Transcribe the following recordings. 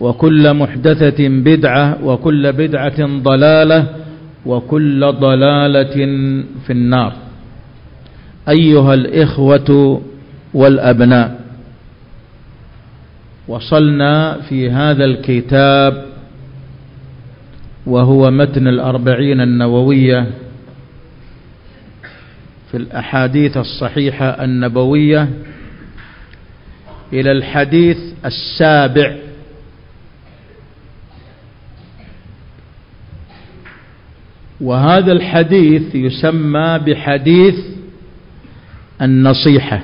وكل محدثة بدعة وكل بدعة ضلالة وكل ضلالة في النار. أيها الإخوة والأبناء وصلنا في هذا الكتاب وهو متن الأربعين النووية في الأحاديث الصحيحة النبوية إلى الحديث السابع. وهذا الحديث يسمى بحديث النصيحة.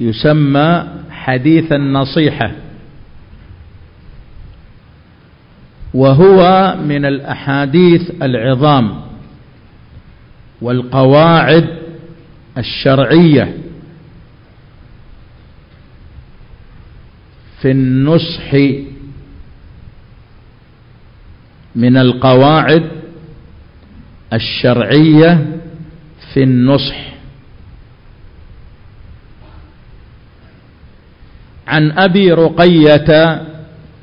يسمى حديث النصيحة. وهو من الأحاديث العظام والقواعد الشرعية في النصح من القواعد الشرعية في النصح. عن أبي رقية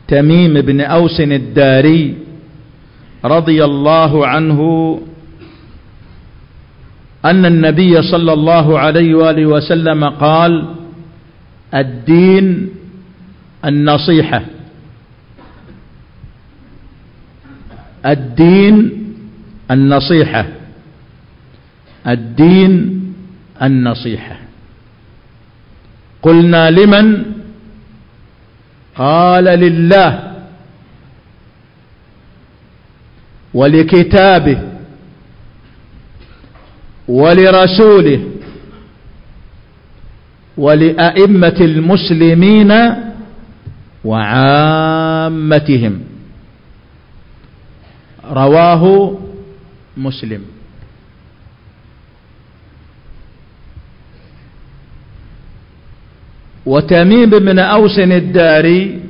تميم بن أوس الداري رضي الله عنه أن النبي صلى الله عليه وآله وسلم قال الدين النصيحة. الدين النصيحة. الدين النصيحة. قلنا لمن؟ قال لله. ولكتابه. ولرسوله. ولأئمة المسلمين وعامتهم. رواه مسلم. وتميم بن أوس الداري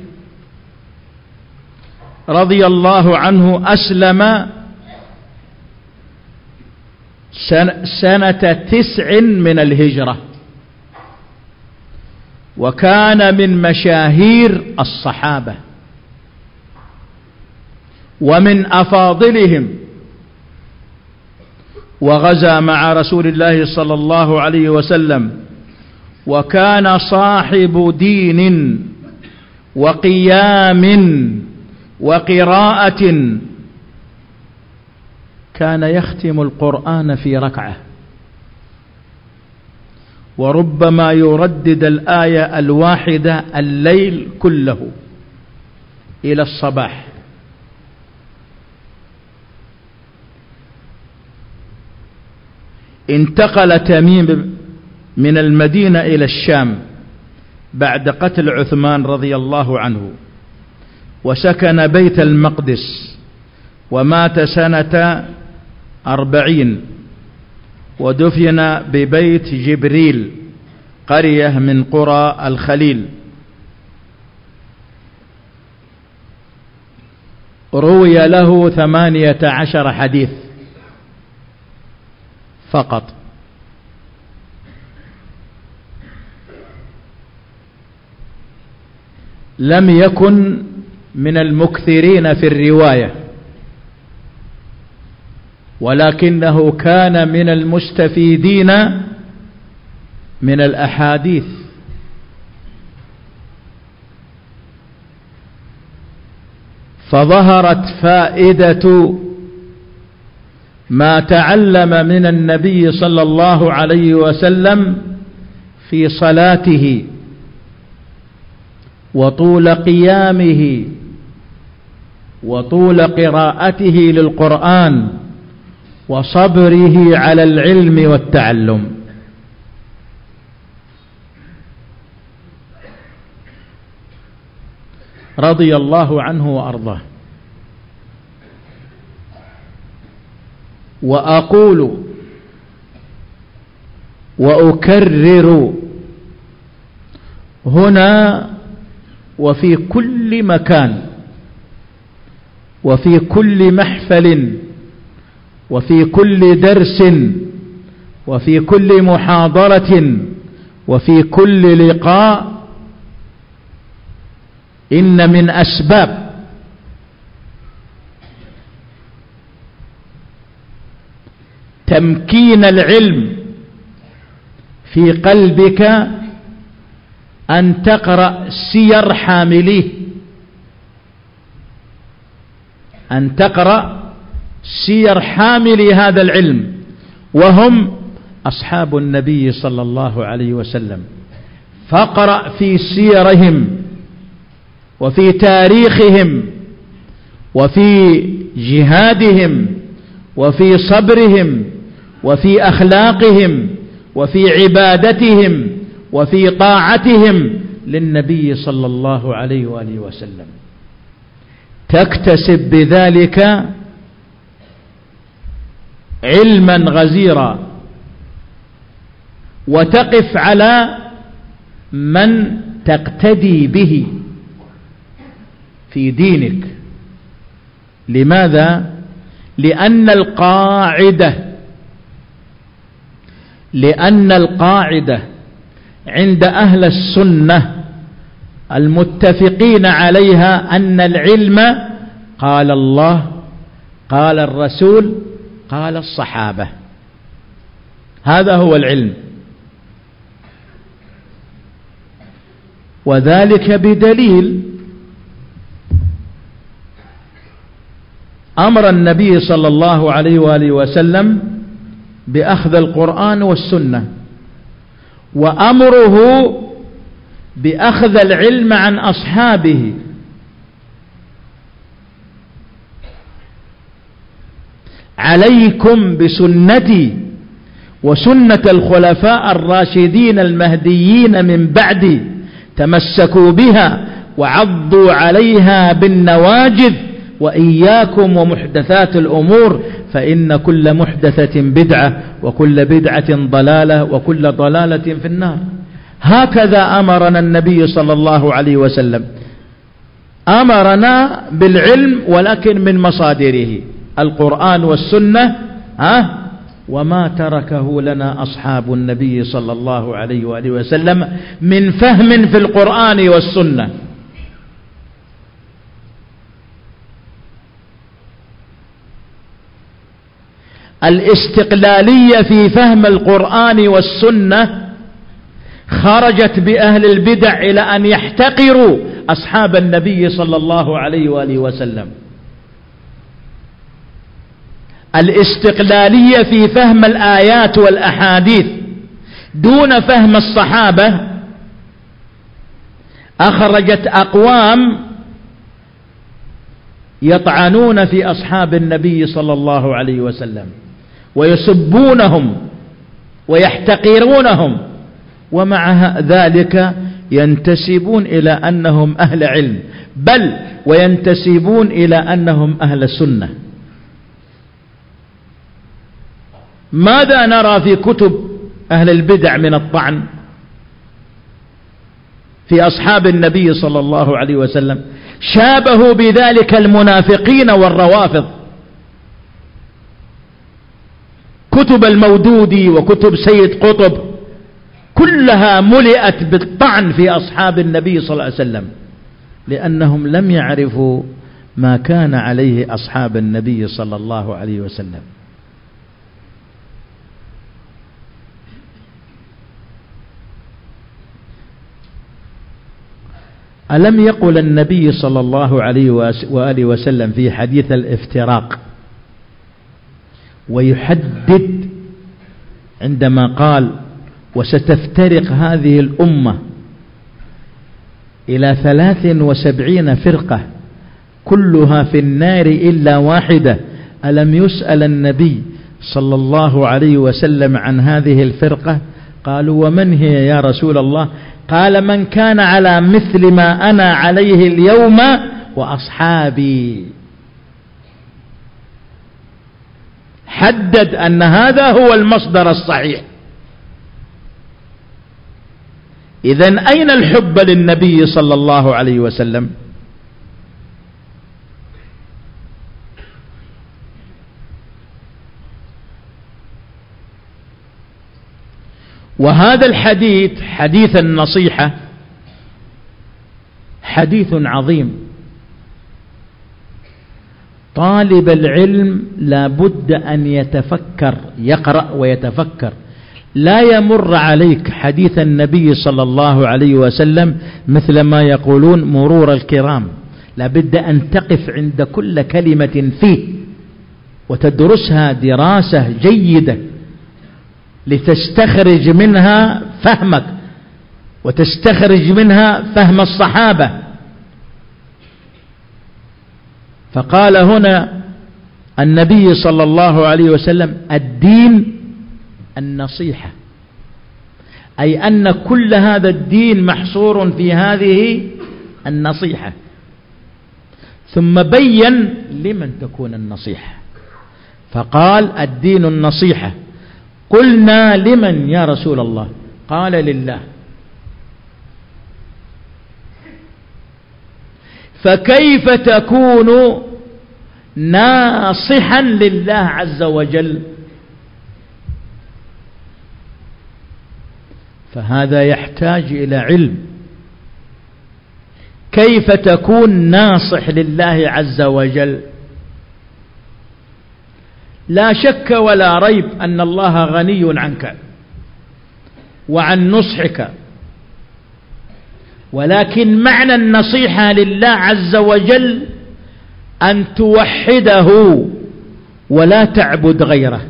رضي الله عنه أسلم سنة تسع من الهجرة. وكان من مشاهير الصحابة. ومن أفاضلهم. وغزا مع رسول الله صلى الله عليه وسلم. وكان صاحب دين وقيام وقراءة. كان يختم القرآن في ركعة. وربما يردد الآية الواحدة الليل كله إلى الصباح. انتقل تميم من المدينة إلى الشام بعد قتل عثمان رضي الله عنه وسكن بيت المقدس ومات سنة أربعين ودفن ببيت جبريل قرية من قرى الخليل. روي له ثمانية عشر حديث. فقط. لم يكن من المكثرين في الرواية ولكنه كان من المستفيدين من الأحاديث. فظهرت فائدة ما تعلم من النبي صلى الله عليه وسلم في صلاته وطول قيامه وطول قراءته للقرآن وصبره على العلم والتعلم. رضي الله عنه وأرضاه. وأقول وأكرر هنا وفي كل مكان وفي كل محفل وفي كل درس وفي كل محاضرة وفي كل لقاء إن من أسباب تمكين العلم في قلبك أن تقرأ سير حامليه. أن تقرأ سير حاملي هذا العلم. وهم أصحاب النبي صلى الله عليه وسلم. فاقرأ في سيرهم وفي تاريخهم وفي جهادهم وفي صبرهم وفي أخلاقهم وفي عبادتهم وفي طاعتهم للنبي صلى الله عليه وآله وسلم. تكتسب بذلك علما غزيرا وتقف على من تقتدي به في دينك. لماذا؟ لأن القاعدة لأن القاعدة عند أهل السنة المتفقين عليها أن العلم قال الله قال الرسول قال الصحابة. هذا هو العلم. وذلك بدليل أمر النبي صلى الله عليه وآله وسلم بأخذ القرآن والسنة وأمره بأخذ العلم عن أصحابه. عليكم بسنتي وسنة الخلفاء الراشدين المهديين من بعدي تمسكوا بها وعضوا عليها بالنواجذ وإياكم ومحدثات الأمور. فإن كل محدثة بدعة وكل بدعة ضلالة وكل ضلالة في النار. هكذا أمرنا النبي صلى الله عليه وسلم. أمرنا بالعلم ولكن من مصادره. القرآن والسنة ها؟ وما تركه لنا أصحاب النبي صلى الله عليه وآله وسلم من فهم في القرآن والسنة. الاستقلالية في فهم القرآن والسنة خرجت بأهل البدع إلى أن يحتقروا أصحاب النبي صلى الله عليه وآله وسلم. الاستقلالية في فهم الآيات والأحاديث دون فهم الصحابة أخرجت أقوام يطعنون في أصحاب النبي صلى الله عليه وسلم. ويسبونهم ويحتقرونهم ومع ذلك ينتسبون إلى أنهم أهل علم بل وينتسبون إلى أنهم أهل سنة ماذا نرى في كتب أهل البدع من الطعن في أصحاب النبي صلى الله عليه وسلم شابهوا بذلك المنافقين والروافض كتب المودودي وكتب سيد قطب كلها ملئت بالطعن في أصحاب النبي صلى الله عليه وسلم لأنهم لم يعرفوا ما كان عليه أصحاب النبي صلى الله عليه وسلم. ألم يقل النبي صلى الله عليه وآله وسلم في حديث الافتراق؟ ويحدد عندما قال وستفترق هذه الأمة إلى ثلاث وسبعين فرقة كلها في النار إلا واحدة. ألم يسأل النبي صلى الله عليه وسلم عن هذه الفرقة؟ قالوا ومن هي يا رسول الله؟ قال من كان على مثل ما أنا عليه اليوم وأصحابي. حدد أن هذا هو المصدر الصحيح. إذا أين الحب للنبي صلى الله عليه وسلم؟ وهذا الحديث حديث النصيحة حديث عظيم. طالب العلم لا بد أن يتفكر يقرأ ويتفكر. لا يمر عليك حديث النبي صلى الله عليه وسلم مثل ما يقولون مرور الكرام. لا بد أن تقف عند كل كلمة فيه وتدرسها دراسة جيدة لتستخرج منها فهمك وتستخرج منها فهم الصحابة. فقال هنا النبي صلى الله عليه وسلم الدين النصيحة. أي أن كل هذا الدين محصور في هذه النصيحة. ثم بين لمن تكون النصيحة. فقال الدين النصيحة. قلنا لمن يا رسول الله؟ قال لله. فكيف تكون ناصحا لله عز وجل؟ فهذا يحتاج إلى علم. كيف تكون ناصح لله عز وجل؟ لا شك ولا ريب أن الله غني عنك وعن نصحك. ولكن معنى النصيحة لله عز وجل أن توحده ولا تعبد غيره.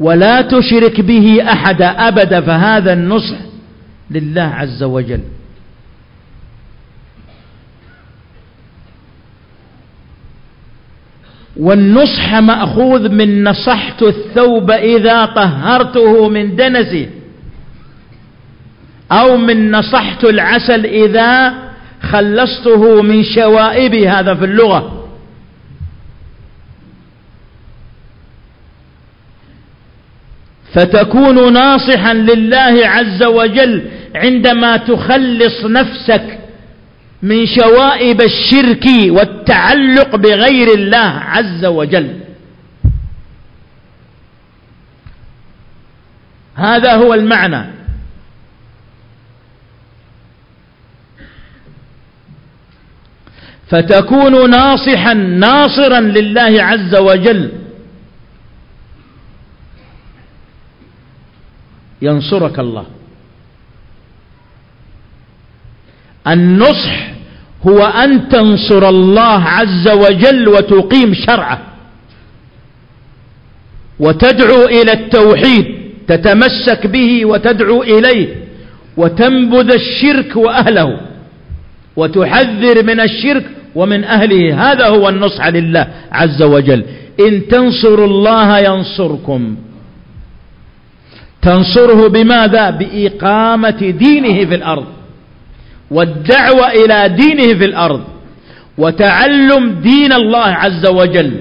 ولا تشرك به أحدا أبدا فهذا النصح لله عز وجل. والنصح مأخوذ من نصحت الثوب إذا طهرته من دنسه. أو من نصحت العسل إذا خلصته من شوائبه هذا في اللغة. فتكون ناصحا لله عز وجل عندما تخلص نفسك من شوائب الشرك والتعلق بغير الله عز وجل. هذا هو المعنى. فتكون ناصحا ناصرا لله عز وجل. ينصرك الله. النصح هو أن تنصر الله عز وجل وتقيم شرعه. وتدعو إلى التوحيد تتمسك به وتدعو إليه. وتنبذ الشرك وأهله. وتحذر من الشرك ومن أهله. هذا هو النصح لله عز وجل. إن تنصروا الله ينصركم. تنصره بماذا؟ بإقامة دينه في الأرض. والدعوة إلى دينه في الأرض. وتعلم دين الله عز وجل.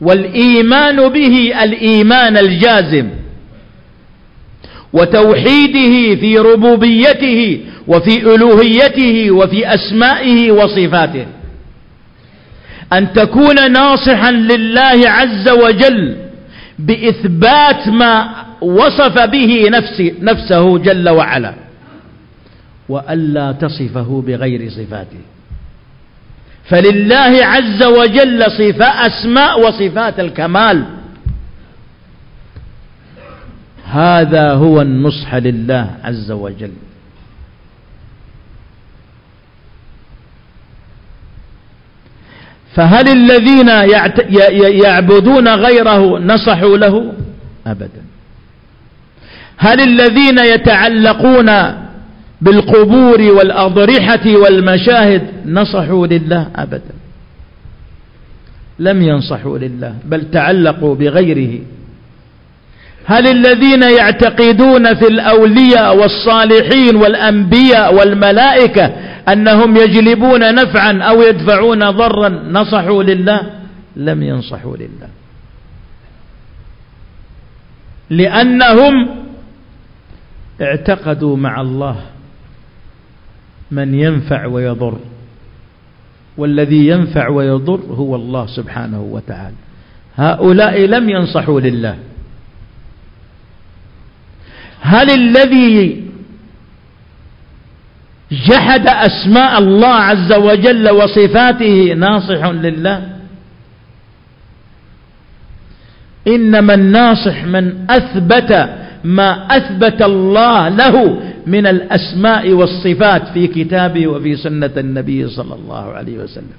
والإيمان به الإيمان الجازم. وتوحيده في ربوبيته وفي ألوهيته وفي أسمائه وصفاته. أن تكون ناصحا لله عز وجل بإثبات ما وصف به نفسه, نفسه جل وعلا وألا تصفه بغير صفاته. فلله عز وجل صفاء أسماء وصفات الكمال. هذا هو النصح لله عز وجل. فهل الذين يعبدون غيره نصحوا له؟ أبدا. هل الذين يتعلقون بالقبور والأضرحة والمشاهد نصحوا لله؟ أبدا. لم ينصحوا لله بل تعلقوا بغيره. هل الذين يعتقدون في الأولياء والصالحين والأنبياء والملائكة أنهم يجلبون نفعا أو يدفعون ضرا؟ نصحوا لله؟ لم ينصحوا لله. لأنهم اعتقدوا مع الله من ينفع ويضر والذي ينفع ويضر هو الله سبحانه وتعالى. هؤلاء لم ينصحوا لله. هل الذي جحد أسماء الله عز وجل وصفاته ناصح لله؟ إنما الناصح من أثبت ما أثبت الله له من الأسماء والصفات في كتابه وفي سنة النبي صلى الله عليه وسلم.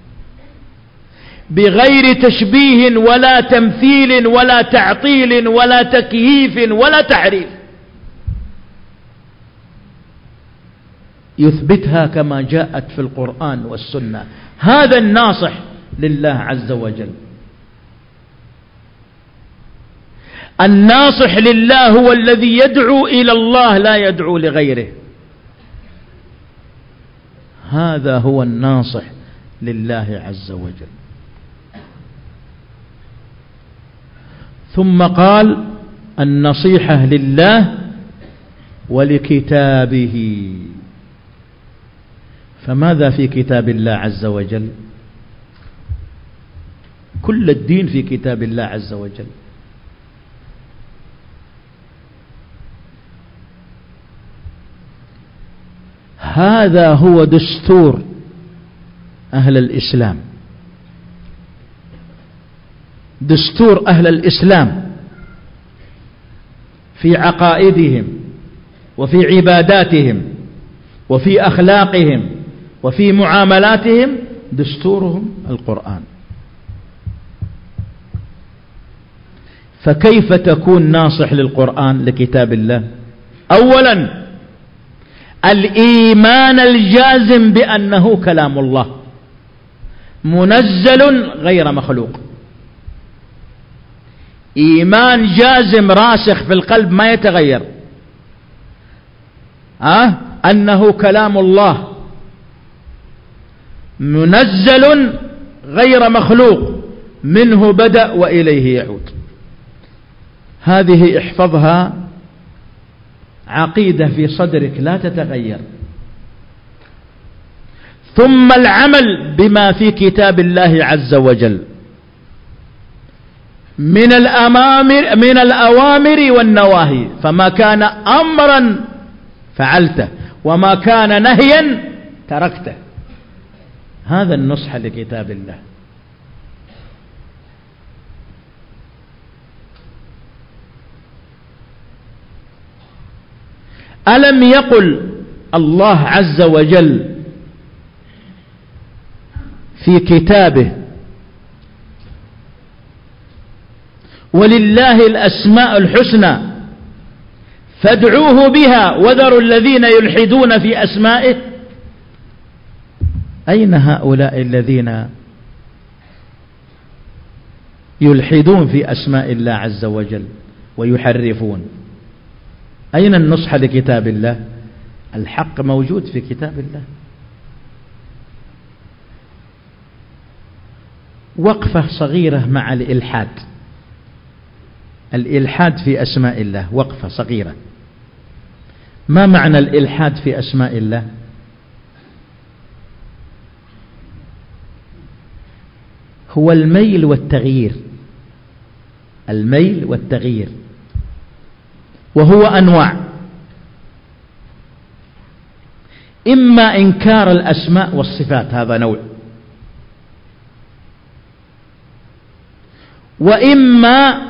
بغير تشبيه ولا تمثيل ولا تعطيل ولا تكييف ولا تعريف. يثبتها كما جاءت في القرآن والسنة. هذا الناصح لله عز وجل. الناصح لله هو الذي يدعو إلى الله لا يدعو لغيره. هذا هو الناصح لله عز وجل. ثم قال النصيحة لله ولكتابه. فماذا في كتاب الله عز وجل؟ كل الدين في كتاب الله عز وجل. هذا هو دستور أهل الإسلام. دستور أهل الإسلام في عقائدهم وفي عباداتهم وفي أخلاقهم وفي معاملاتهم دستورهم القرآن. فكيف تكون ناصح للقرآن لكتاب الله؟ أولا الإيمان الجازم بأنه كلام الله منزل غير مخلوق. إيمان جازم راسخ في القلب ما يتغير. أه؟ أنه كلام الله. منزل غير مخلوق منه بدأ وإليه يعود. هذه احفظها عقيدة في صدرك لا تتغير. ثم العمل بما في كتاب الله عز وجل. من الأمامر من الأوامر والنواهي. فما كان أمرا فعلته وما كان نهيا تركته. هذا النصح لكتاب الله. ألم يقل الله عز وجل في كتابه ولله الأسماء الحسنى فادعوه بها وذروا الذين يلحدون في أسمائه أين هؤلاء الذين يلحدون في أسماء الله عز وجل ويحرفون؟ أين النصح لكتاب الله؟ الحق موجود في كتاب الله. وقفة صغيرة مع الإلحاد. الإلحاد في أسماء الله وقفة صغيرة. ما معنى الإلحاد في أسماء الله؟ هو الميل والتغيير. الميل والتغيير. وهو أنواع. إما إنكار الأسماء والصفات هذا نوع. وإما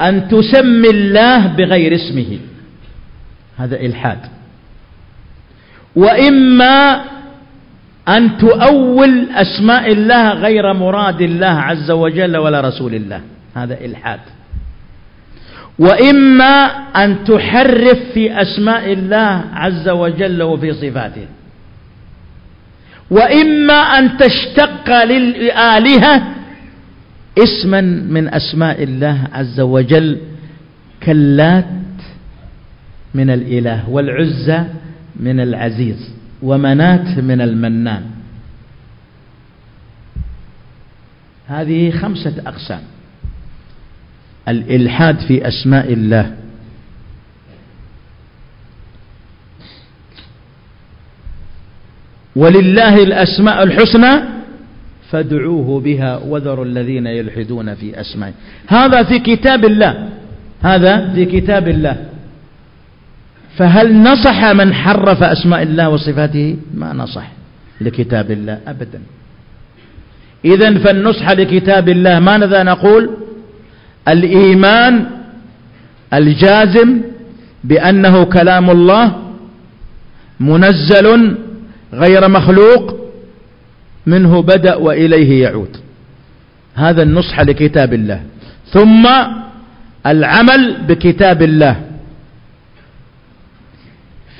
أن تسمي الله بغير اسمه. هذا إلحاد. وإما أن تؤول أسماء الله غير مراد الله عز وجل ولا رسول الله. هذا إلحاد. وإما أن تحرف في أسماء الله عز وجل وفي صفاته. وإما أن تشتق للآلهة اسما من أسماء الله عز وجل كاللات من الإله والعزة من العزيز. ومنات من المنان. هذه خمسة أقسام. الإلحاد في أسماء الله. ولله الأسماء الحسنى فادعوه بها وذروا الذين يلحدون في أسمائه. هذا في كتاب الله. هذا في كتاب الله. فهل نصح من حرف أسماء الله وصفاته؟ ما نصح. لكتاب الله أبدا. إذا فالنصح لكتاب الله ماذا نقول؟ الإيمان الجازم بأنه كلام الله منزل غير مخلوق منه بدأ وإليه يعود. هذا النصح لكتاب الله. ثم العمل بكتاب الله.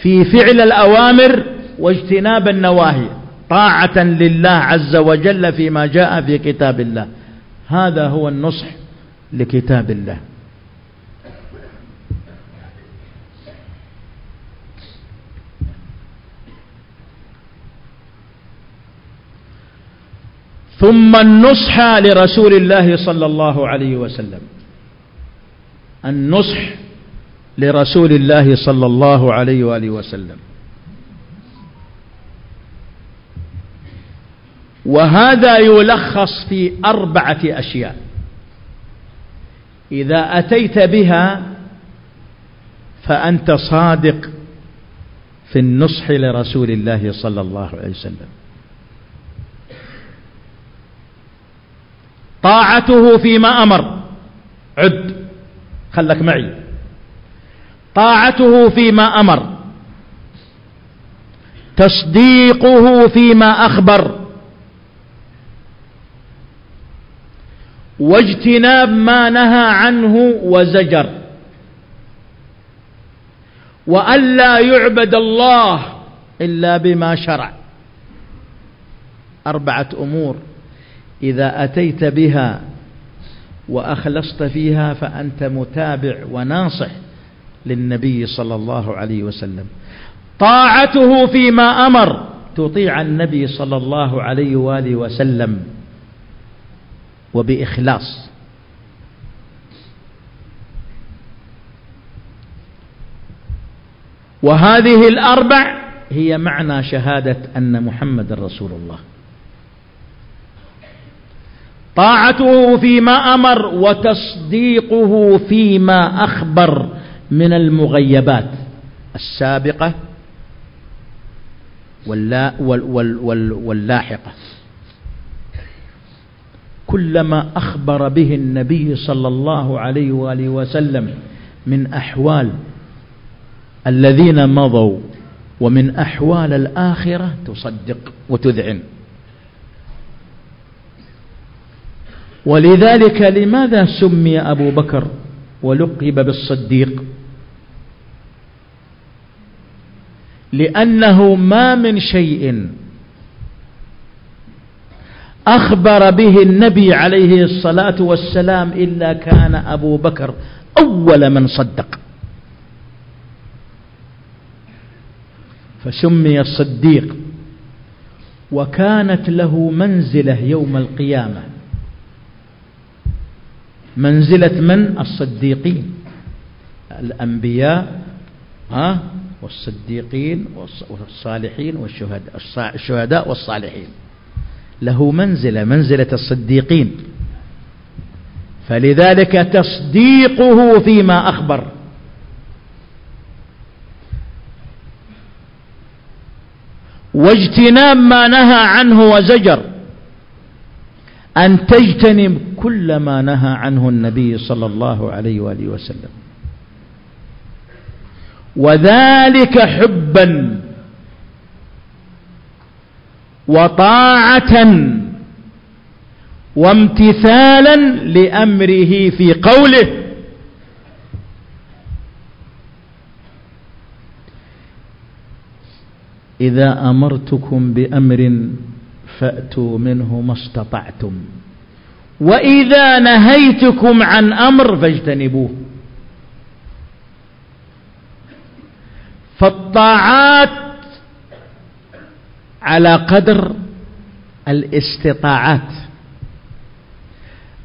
في فعل الأوامر واجتناب النواهي طاعة لله عز وجل فيما جاء في كتاب الله. هذا هو النصح لكتاب الله. ثم النصح لرسول الله صلى الله عليه وسلم. النصح لرسول الله صلى الله عليه وآله وسلم. وهذا يلخص في أربعة أشياء. إذا أتيت بها فأنت صادق في النصح لرسول الله صلى الله عليه وسلم. طاعته فيما أمر. عد. خلك معي. طاعته فيما أمر تصديقه فيما أخبر واجتناب ما نهى عنه وزجر وألا يعبد الله إلا بما شرع. أربعة أمور إذا أتيت بها وأخلصت فيها فأنت متابع وناصح. للنبي صلى الله عليه وسلم. طاعته فيما أمر تطيع النبي صلى الله عليه وآله وسلم. وبإخلاص. وهذه الأربع هي معنى شهادة أن محمد رسول الله. طاعته فيما أمر وتصديقه فيما أخبر. من المغيبات السابقة واللا واللاحقة. كلما أخبر به النبي صلى الله عليه وآله وسلم من أحوال الذين مضوا ومن أحوال الآخرة تصدق وتذعن. ولذلك لماذا سمي أبو بكر ولقب بالصديق؟ لأنه ما من شيء أخبر به النبي عليه الصلاة والسلام إلا كان أبو بكر أول من صدق. فسمي الصديق وكانت له منزلة يوم القيامة. منزلة من؟ الصديقين الأنبياء ها؟ والصديقين والصالحين والشهداء الشهداء والصالحين. له منزلة منزلة الصديقين. فلذلك تصديقه فيما أخبر. واجتناب ما نهى عنه وزجر. أن تجتنب كل ما نهى عنه النبي صلى الله عليه وآله وسلم. وذلك حبا وطاعة وامتثالا لأمره في قوله. إذا أمرتكم بأمر فأتوا منه ما استطعتم. وإذا نهيتكم عن أمر فاجتنبوه. فالطاعات على قدر الاستطاعات.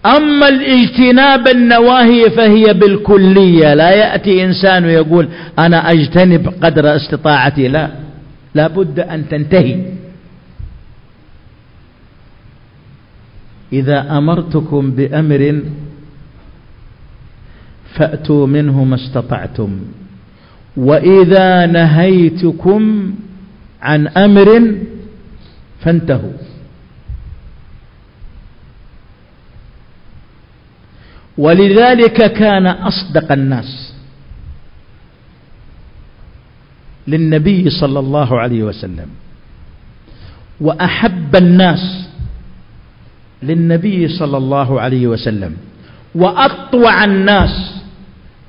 أما الاجتناب النواهي فهي بالكلية. لا يأتي إنسان ويقول أنا أجتنب قدر استطاعتي. لا لابد أن تنتهي. إذا أمرتكم بأمر فأتوا منه ما استطعتم. وإذا نهيتكم عن أمر فانتهوا. ولذلك كان أصدق الناس للنبي صلى الله عليه وسلم وأحب الناس للنبي صلى الله عليه وسلم وأطوع الناس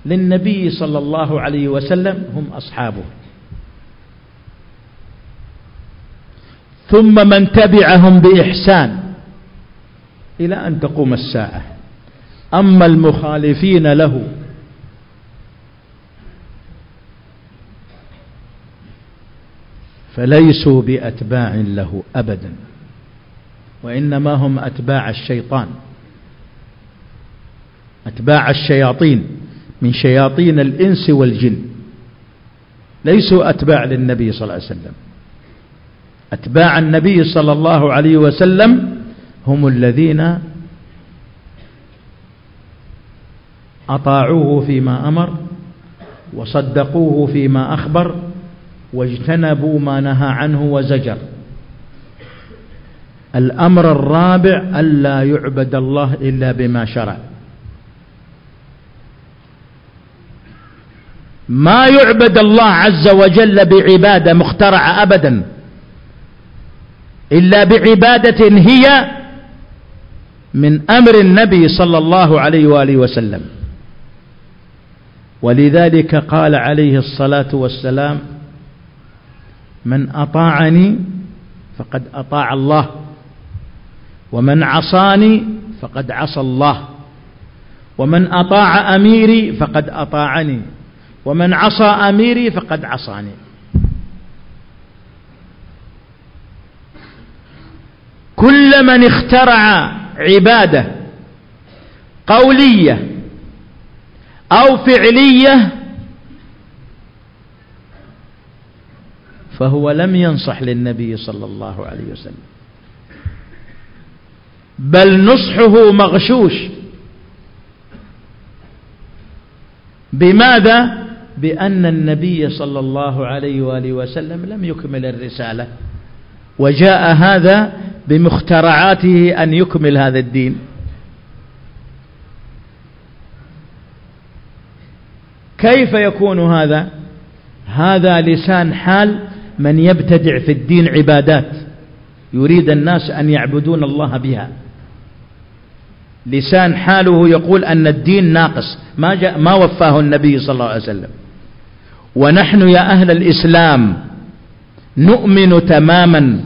للنبي صلى الله عليه وسلم هم أصحابه. ثم من تبعهم بإحسان إلى أن تقوم الساعة. أما المخالفين له فليسوا بأتباع له أبدا وإنما هم أتباع الشيطان أتباع الشياطين. من شياطين الإنس والجن. ليسوا أتباع للنبي صلى الله عليه وسلم. أتباع النبي صلى الله عليه وسلم هم الذين أطاعوه فيما أمر وصدقوه فيما أخبر واجتنبوا ما نهى عنه وزجر. الأمر الرابع ألا يعبد الله إلا بما شرع. ما يعبد الله عز وجل بعبادة مخترعة أبدا إلا بعبادة هي من أمر النبي صلى الله عليه وآله وسلم. ولذلك قال عليه الصلاة والسلام من أطاعني فقد أطاع الله ومن عصاني فقد عصى الله ومن أطاع أميري فقد أطاعني ومن عصى أميري فقد عصاني. كل من اخترع عبادة قولية أو فعلية فهو لم ينصح للنبي صلى الله عليه وسلم. بل نصحه مغشوش. بماذا؟ بأن النبي صلى الله عليه وآله وسلم لم يكمل الرسالة وجاء هذا بمخترعاته أن يكمل هذا الدين. كيف يكون هذا؟ هذا لسان حال من يبتدع في الدين عبادات يريد الناس أن يعبدون الله بها. لسان حاله يقول أن الدين ناقص ما, جاء ما وفاه النبي صلى الله عليه وسلم. ونحن يا أهل الإسلام نؤمن تماما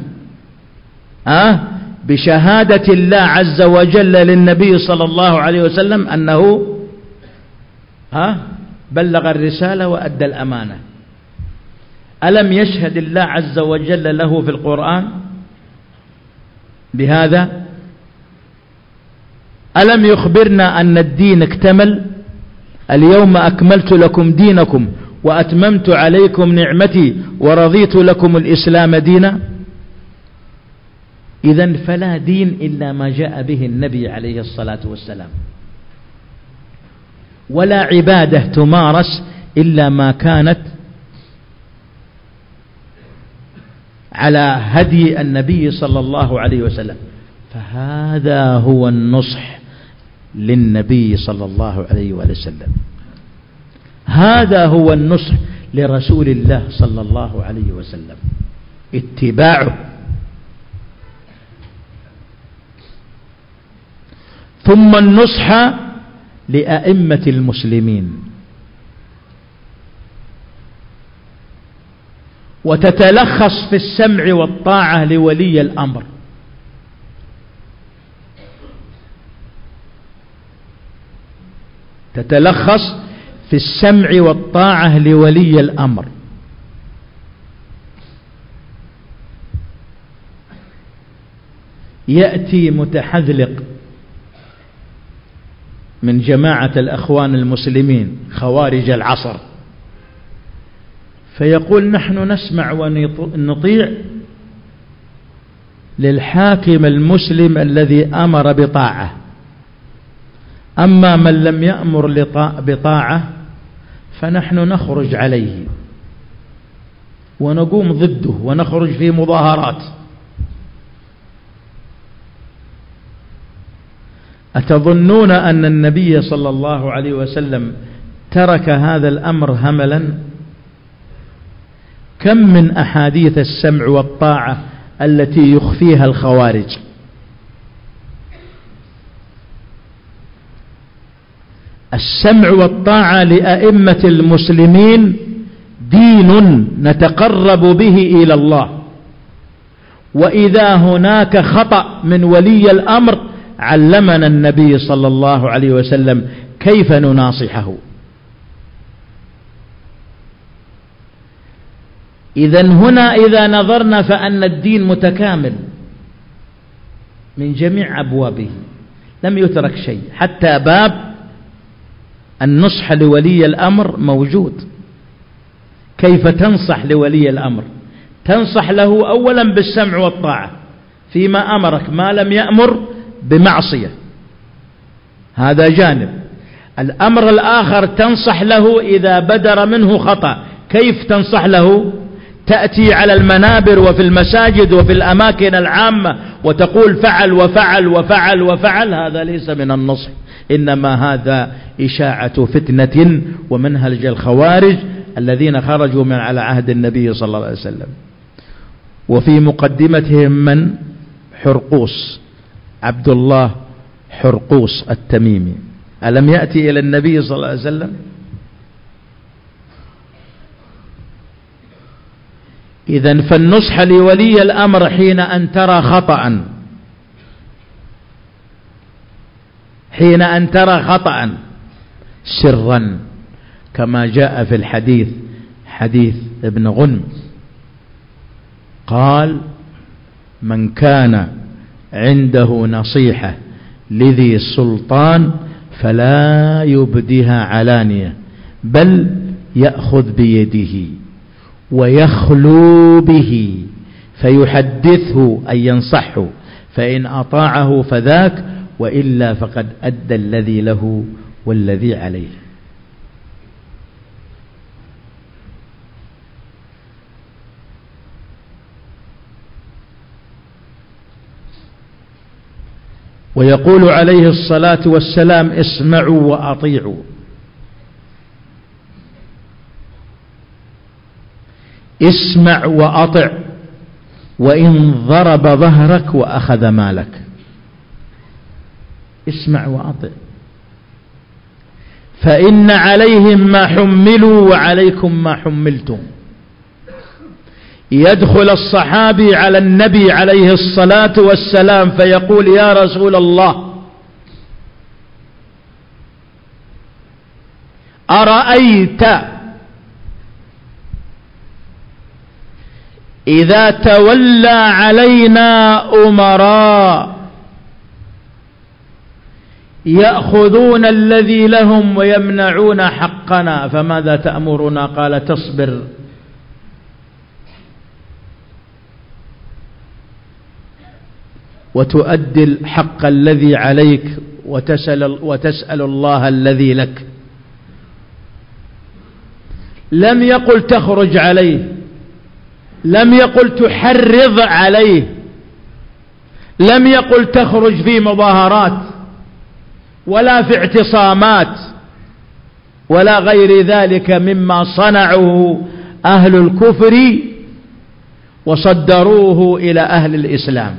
أه بشهادة الله عز وجل للنبي صلى الله عليه وسلم أنه أه بلغ الرسالة وأدى الأمانة. ألم يشهد الله عز وجل له في القرآن بهذا؟ ألم يخبرنا أن الدين اكتمل؟ اليوم أكملت لكم دينكم. وأتممت عليكم نعمتي ورضيت لكم الإسلام دينا. إذا فلا دين إلا ما جاء به النبي عليه الصلاة والسلام. ولا عبادة تمارس إلا ما كانت على هدي النبي صلى الله عليه وسلم. فهذا هو النصح للنبي صلى الله عليه وسلم. هذا هو النصح لرسول الله صلى الله عليه وسلم. اتباعه. ثم النصح لأئمة المسلمين. وتتلخص في السمع والطاعة لولي الأمر. تتلخص في السمع والطاعة لولي الأمر. يأتي متحذلق من جماعة الأخوان المسلمين خوارج العصر فيقول نحن نسمع ونطيع للحاكم المسلم الذي أمر بطاعة. أما من لم يأمر بطاعة فنحن نخرج عليه ونقوم ضده ونخرج في مظاهرات. أتظنون أن النبي صلى الله عليه وسلم ترك هذا الأمر هملا؟ كم من أحاديث السمع والطاعة التي يخفيها الخوارج؟ السمع والطاعة لأئمة المسلمين دين نتقرب به إلى الله. وإذا هناك خطأ من ولي الأمر علمنا النبي صلى الله عليه وسلم كيف نناصحه. إذا هنا إذا نظرنا فأن الدين متكامل من جميع أبوابه لم يترك شيء حتى باب النصح لولي الأمر موجود. كيف تنصح لولي الأمر؟ تنصح له أولا بالسمع والطاعة فيما أمرك ما لم يأمر بمعصية. هذا جانب. الأمر الآخر تنصح له إذا بدر منه خطأ كيف تنصح له؟ تأتي على المنابر وفي المساجد وفي الأماكن العامة وتقول فعل وفعل وفعل وفعل هذا ليس من النصح. إنما هذا إشاعة فتنة ومنهج الخوارج الذين خرجوا من على عهد النبي صلى الله عليه وسلم. وفي مقدمتهم من؟ حرقوس عبد الله حرقوس التميمي. ألم يأتي إلى النبي صلى الله عليه وسلم؟ إذا فالنصح لولي الأمر حين أن ترى خطأ. حين أن ترى خطأ. سرا كما جاء في الحديث حديث ابن غنم. قال من كان عنده نصيحة لذي سلطان فلا يبدها علانية بل يأخذ بيده. ويخلو به فيحدثه أن ينصحه فإن أطاعه فذاك وإلا فقد أدى الذي له والذي عليه. ويقول عليه الصلاة والسلام اسمعوا وأطيعوا. اسمع وأطع وإن ضرب ظهرك وأخذ مالك. اسمع وأطع. فإن عليهم ما حملوا وعليكم ما حملتم. يدخل الصحابي على النبي عليه الصلاة والسلام فيقول يا رسول الله أرأيت إذا تولى علينا أمراء يأخذون الذي لهم ويمنعون حقنا. فماذا تأمرنا؟ قال تصبر. وتؤدي الحق الذي عليك وتسأل, وتسأل الله الذي لك. لم يقل تخرج عليه. لم يقل تحرض عليه. لم يقل تخرج في مظاهرات ولا في اعتصامات ولا غير ذلك مما صنعه أهل الكفر وصدروه إلى أهل الإسلام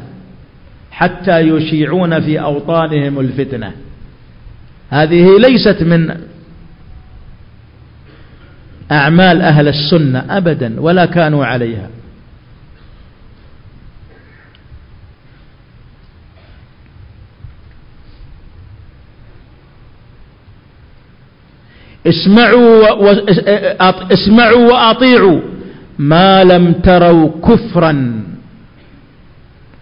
حتى يشيعون في أوطانهم الفتنة. هذه ليست من أعمال أهل السنة أبدا ولا كانوا عليها. اسمعوا اسمعوا وأطيعوا ما لم تروا كفرا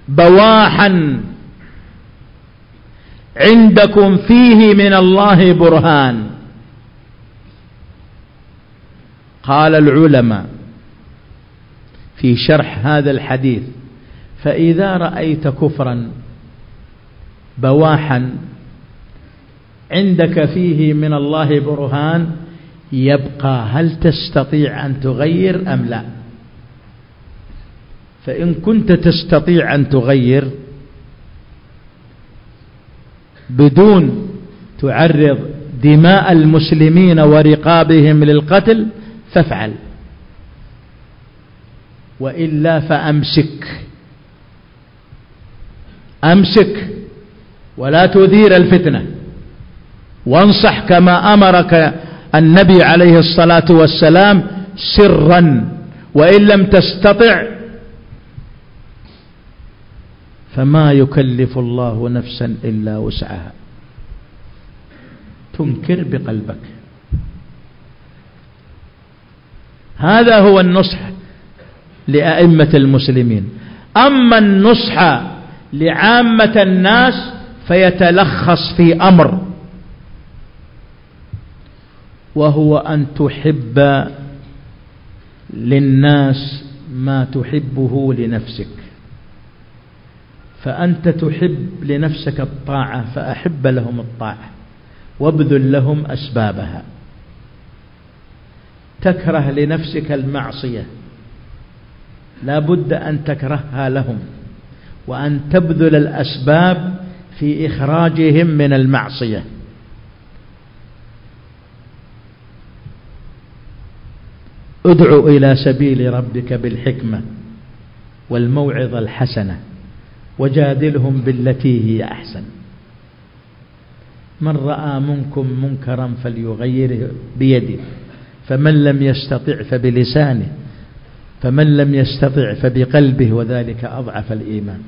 بواحا عندكم فيه من الله برهان. قال العلماء في شرح هذا الحديث فإذا رأيت كفرا بواحا عندك فيه من الله برهان يبقى هل تستطيع أن تغير أم لا؟ فإن كنت تستطيع أن تغير بدون تعرض دماء المسلمين ورقابهم للقتل فافعل. وإلا فأمسك. أمسك ولا تثير الفتنة. وانصح كما أمرك النبي عليه الصلاة والسلام سرا. وإن لم تستطع فما يكلف الله نفسا إلا وسعها. تنكر بقلبك. هذا هو النصح لأئمة المسلمين. أما النصح لعامة الناس فيتلخص في أمر وهو أن تحب للناس ما تحبه لنفسك. فأنت تحب لنفسك الطاعة فأحب لهم الطاعة وابذل لهم أسبابها. تكره لنفسك المعصية. لا بد أن تكرهها لهم وأن تبذل الأسباب في إخراجهم من المعصية. ادع إلى سبيل ربك بالحكمة والموعظة الحسنة وجادلهم بالتي هي أحسن. من رأى منكم منكرا فليغيره بيده. فمن لم يستطع فبلسانه فمن لم يستطع فبقلبه وذلك أضعف الإيمان.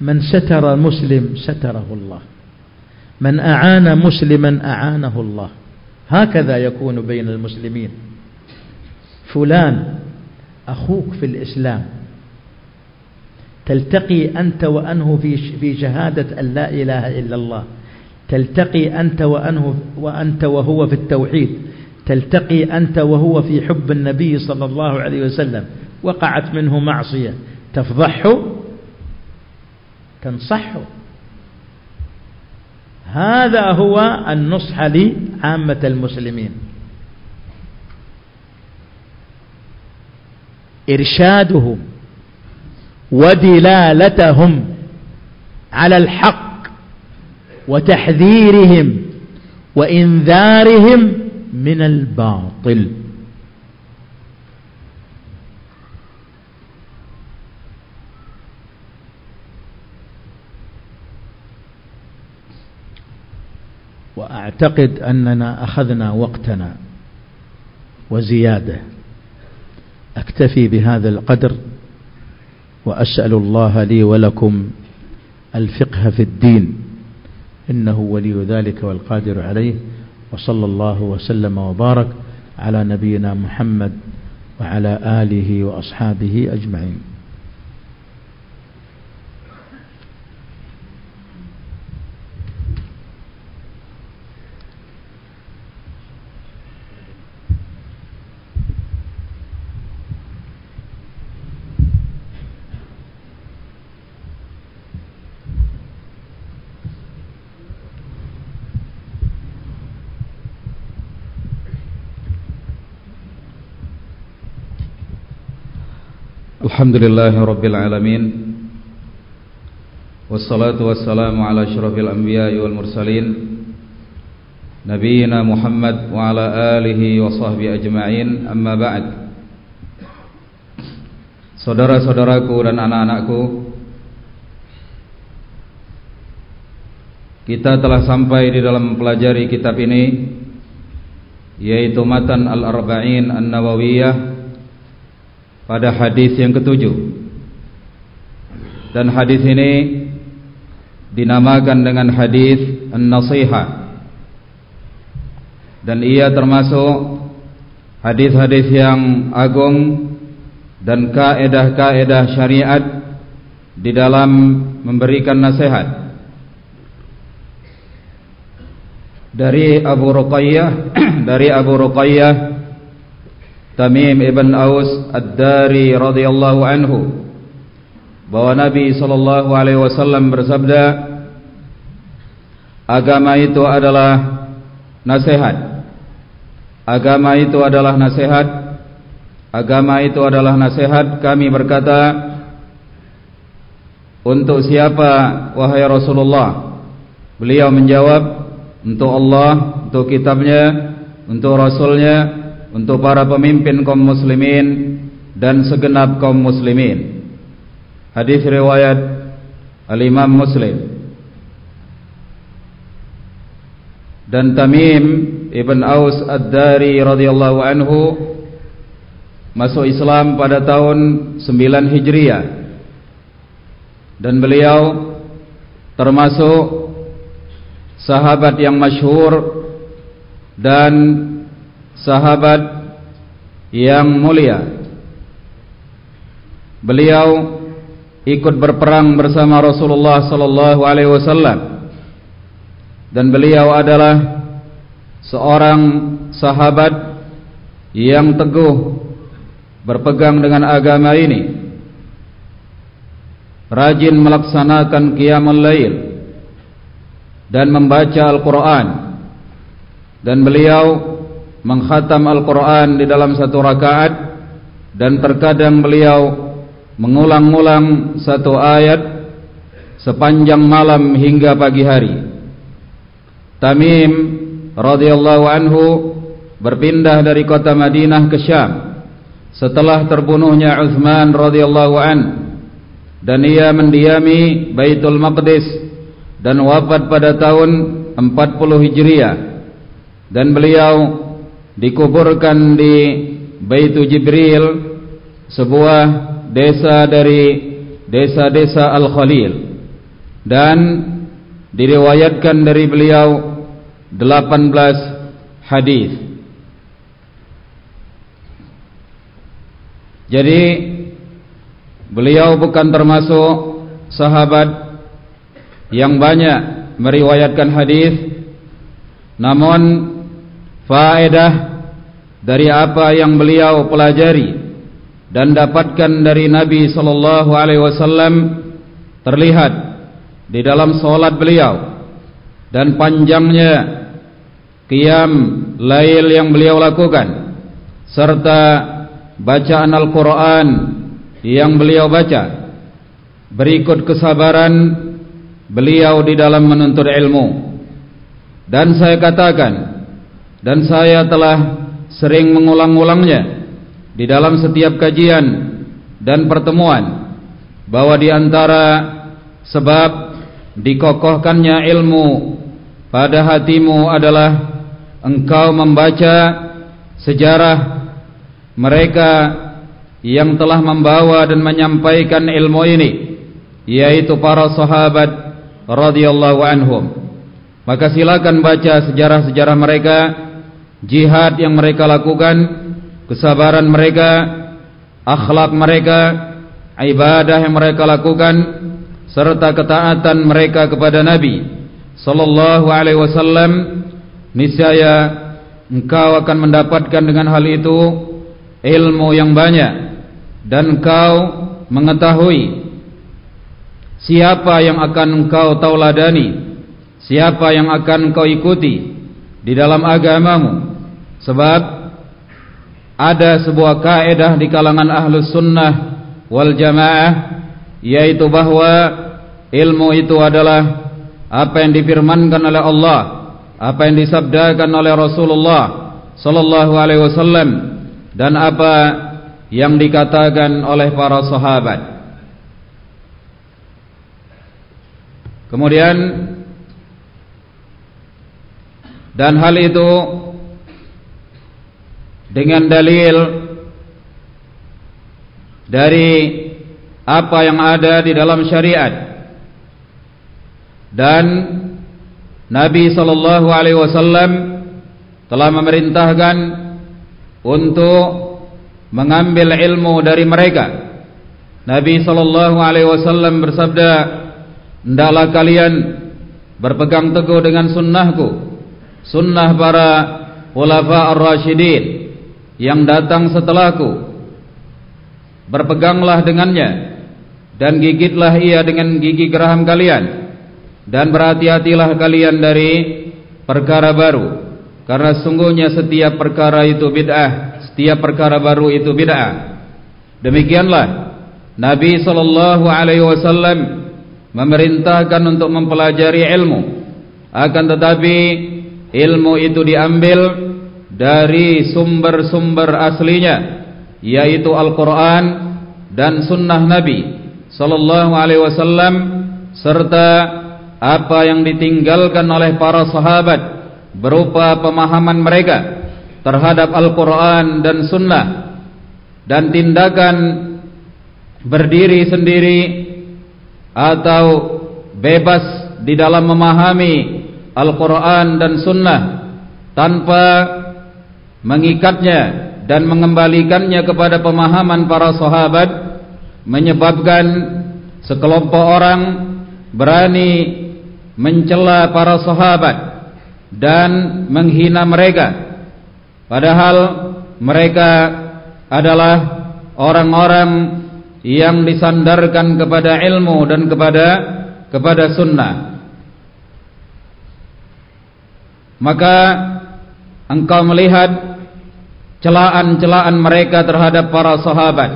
من ستر مسلم ستره الله. من أعان مسلما أعانه الله. هكذا يكون بين المسلمين. فلان أخوك في الإسلام. تلتقي أنت وأنه في شهادة أن لا إله إلا الله. تلتقي أنت وأنه وأنت وهو في التوحيد. تلتقي أنت وهو في حب النبي صلى الله عليه وسلم وقعت منه معصية تفضحه تنصحه هذا هو النصح لعامة المسلمين. إرشادهم ودلالتهم على الحق وتحذيرهم وإنذارهم من الباطل. وأعتقد أننا أخذنا وقتنا وزيادة. أكتفي بهذا القدر وأسأل الله لي ولكم الفقه في الدين. إنه ولي ذلك والقادر عليه. وصلى الله وسلم وبارك على نبينا محمد وعلى آله وأصحابه أجمعين. Alhamdulillahi Rabbil Alamin. Wassalatu wassalamu ala syurafil anbiya wal mursalin. Nabiina Muhammad wa ala alihi wa sahbihi ajma'in. Amma ba'd. Dan anak-anakku Kita telah sampai di dalam mempelajari kitab ini Yaitu Matan Al-Arba'in An-Nawawiyah. Pada hadis yang ketujuh. Dan hadis ini dinamakan dengan hadis an-nasiha. Dan ia termasuk hadis-hadis yang agung dan kaedah-kaedah syariat di dalam memberikan nasihat. Dari Abu Ruqayyah dari Abu Ruqayyah Tamim ibn Aus Ad-Dari radhiyallahu anhu. Bahwa Nabi sallallahu alaihi wasallam bersabda agama itu adalah nasihat. Agama itu adalah nasihat. Agama itu adalah nasihat. Kami berkata untuk siapa wahai Rasulullah? Beliau menjawab untuk Allah untuk kitabnya untuk rasulnya untuk para pemimpin kaum muslimin dan segenap kaum muslimin. Hadis riwayat Al-Imam Muslim. Dan Tamim Ibn Aus Ad-Dari radhiyallahu anhu masuk Islam pada tahun 9 Hijriah. Dan beliau termasuk sahabat yang masyhur dan sahabat yang mulia. Beliau ikut berperang bersama Rasulullah sallallahu alaihi wasallam. Dan beliau adalah seorang sahabat yang teguh berpegang dengan agama ini. Rajin melaksanakan qiyamul lail dan membaca Al-Qur'an. Dan beliau menghatam Al-Quran di dalam satu rakaat dan terkadang beliau mengulang-ulang satu ayat sepanjang malam hingga pagi hari. Tamim radhiyallahu anhu berpindah dari kota Madinah ke Syam setelah terbunuhnya Uthman radhiyallahu an dan ia mendiami Baitul Maqdis dan wafat pada tahun 40 Hijriah dan beliau dikuburkan di Baitu Jibril sebuah desa dari desa-desa Al-Khalil dan diriwayatkan dari beliau 18 hadis. Jadi beliau bukan termasuk sahabat yang banyak meriwayatkan hadis namun faedah dari apa yang beliau pelajari dan dapatkan dari Nabi sallallahu alaihi wasallam terlihat di dalam salat beliau dan panjangnya qiyam lail yang beliau lakukan serta bacaan Al-Qur'an yang beliau baca. Berikut kesabaran beliau di dalam menuntut ilmu. Dan saya katakan dan saya telah sering mengulang-ulangnya di dalam setiap kajian dan pertemuan bahwa di antara sebab dikokohkannya ilmu pada hatimu adalah engkau membaca sejarah mereka yang telah membawa dan menyampaikan ilmu ini yaitu para sahabat radhiyallahu anhum. Maka silakan baca sejarah-sejarah mereka jihad yang mereka lakukan, kesabaran mereka, akhlak mereka, ibadah yang mereka lakukan, serta ketaatan mereka kepada Nabi sallallahu alaihi wasallam, niscaya engkau akan mendapatkan dengan hal itu ilmu yang banyak dan engkau mengetahui siapa yang akan engkau tauladani, siapa yang akan engkau ikuti di dalam agamamu Sebab ada sebuah kaedah di kalangan ahlus sunnah wal jamaah yaitu bahwa ilmu itu adalah apa yang difirmankan oleh Allah apa yang disabdakan oleh Rasulullah sallallahu alaihi wasallam dan apa yang dikatakan oleh para sahabat. Kemudian dan hal itu dengan dalil dari apa yang ada di dalam syariat. Dan Nabi sallallahu alaihi wasallam telah memerintahkan untuk mengambil ilmu dari mereka. Nabi sallallahu alaihi wasallam bersabda hendaklah kalian berpegang teguh dengan sunnahku sunnah para khulafa ar-rasyidin yang datang setelahku. Berpeganglah dengannya dan gigitlah ia dengan gigi geraham kalian dan berhati-hatilah kalian dari perkara baru karena sungguhnya setiap perkara itu bid'ah setiap perkara baru itu bid'ah. Demikianlah Nabi sallallahu alaihi wasallam memerintahkan untuk mempelajari ilmu. Akan tetapi ilmu itu diambil dari sumber-sumber aslinya yaitu Al-Quran dan Sunnah Nabi Sallallahu Alaihi Wasallam serta apa yang ditinggalkan oleh para sahabat berupa pemahaman mereka terhadap Al-Quran dan Sunnah dan tindakan berdiri sendiri atau bebas di dalam memahami Al-Quran dan Sunnah tanpa mengikatnya dan mengembalikannya kepada pemahaman para sahabat menyebabkan sekelompok orang berani mencela para sahabat dan menghina mereka. Padahal mereka adalah orang-orang yang disandarkan kepada ilmu dan kepada kepada sunnah. Maka engkau melihat celaan-celaan mereka terhadap para sahabat.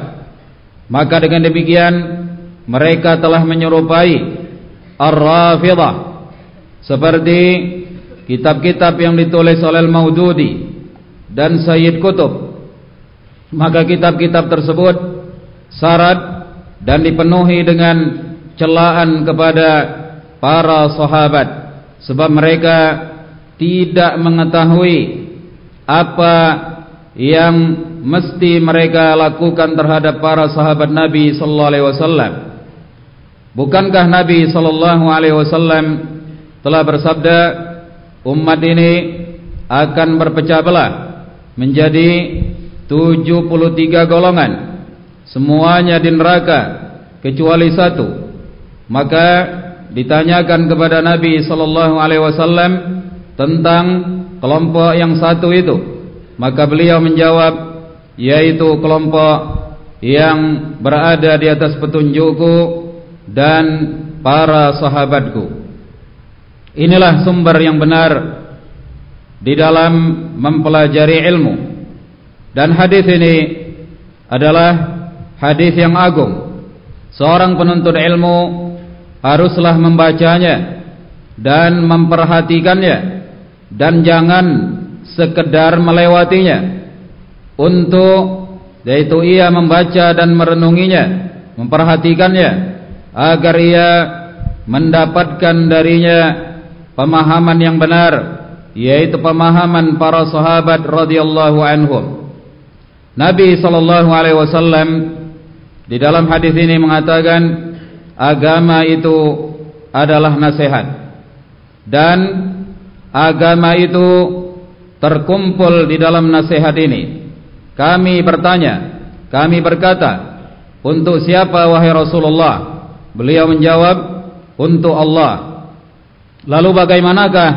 Maka dengan demikian mereka telah menyerupai ar-rafidah seperti kitab-kitab yang ditulis oleh Al-Maududi dan Sayyid Qutb. Maka kitab-kitab tersebut syarat dan dipenuhi dengan celaan kepada para sahabat. Sebab mereka tidak mengetahui apa yang mesti mereka lakukan terhadap para sahabat Nabi sallallahu alaihi wasallam. Bukankah Nabi sallallahu alaihi wasallam telah bersabda umat ini akan berpecah belah menjadi 73 golongan. Semuanya di neraka kecuali satu. Maka ditanyakan kepada Nabi sallallahu alaihi wasallam tentang kelompok yang satu itu maka beliau menjawab yaitu kelompok yang berada di atas petunjukku dan para sahabatku. Inilah sumber yang benar di dalam mempelajari ilmu. Dan hadis ini adalah hadis yang agung. Seorang penuntut ilmu haruslah membacanya dan memperhatikannya dan jangan sekedar melewatinya. Untuk yaitu ia membaca dan merenunginya memperhatikannya agar ia mendapatkan darinya pemahaman yang benar yaitu pemahaman para sahabat radhiyallahu anhum. Nabi sallallahu alaihi wasallam di dalam hadis ini mengatakan agama itu adalah nasihat. Dan agama itu terkumpul di dalam nasihat ini. Kami bertanya kami berkata untuk siapa wahai Rasulullah? Beliau menjawab untuk Allah. Lalu bagaimanakah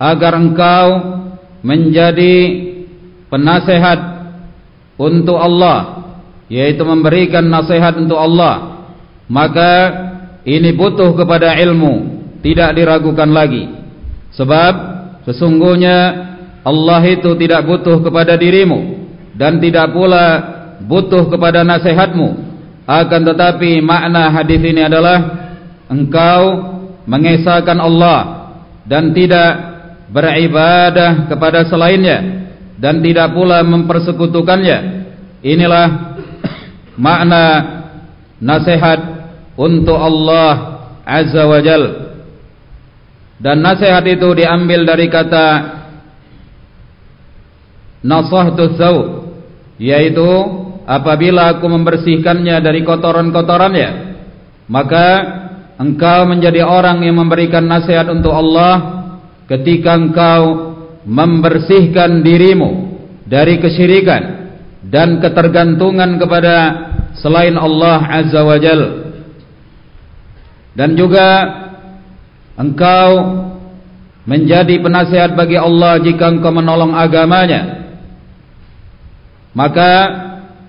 agar engkau menjadi penasehat untuk Allah yaitu memberikan nasihat untuk Allah? Maka ini butuh kepada ilmu tidak diragukan lagi. Sebab sesungguhnya Allah itu tidak butuh kepada dirimu dan tidak pula butuh kepada nasihatmu. Akan tetapi makna hadis ini adalah engkau mengesahkan Allah dan tidak beribadah kepada selainnya dan tidak pula mempersekutukannya. Inilah makna nasihat untuk Allah Azza wa Jal. Dan nasihat itu diambil dari kata nasahtu thawb yaitu apabila aku membersihkannya dari kotoran-kotorannya maka engkau menjadi orang yang memberikan nasihat untuk Allah ketika engkau membersihkan dirimu dari kesyirikan dan ketergantungan kepada selain Allah Azza wa Jalla dan juga engkau menjadi penasihat bagi Allah jika engkau menolong agamanya maka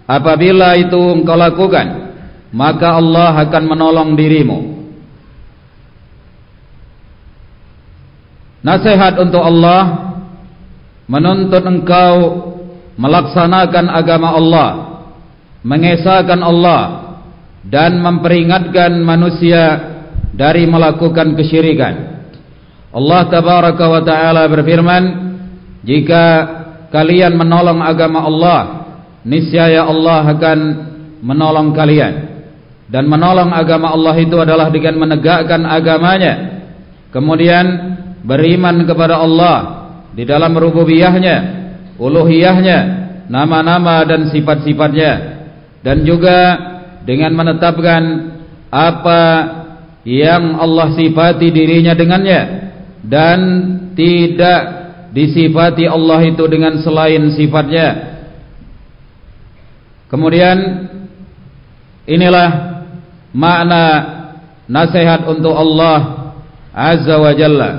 apabila itu engkau lakukan maka Allah akan menolong dirimu nasihat untuk Allah menuntut engkau melaksanakan agama Allah mengesahkan Allah dan memperingatkan manusia dari melakukan kesyirikan. Allah tabaraka wa taala berfirman, "Jika kalian menolong agama Allah, niscaya Allah akan menolong kalian." Dan menolong agama Allah itu adalah dengan menegakkan agamanya. Kemudian beriman kepada Allah di dalam rububiyahnya, uluhiyahnya, nama-nama dan sifat-sifatnya dan juga dengan menetapkan apa yang Allah sifati dirinya dengannya dan tidak disifati Allah itu dengan selain sifatnya. Kemudian inilah makna nasihat untuk Allah Azza wa Jalla.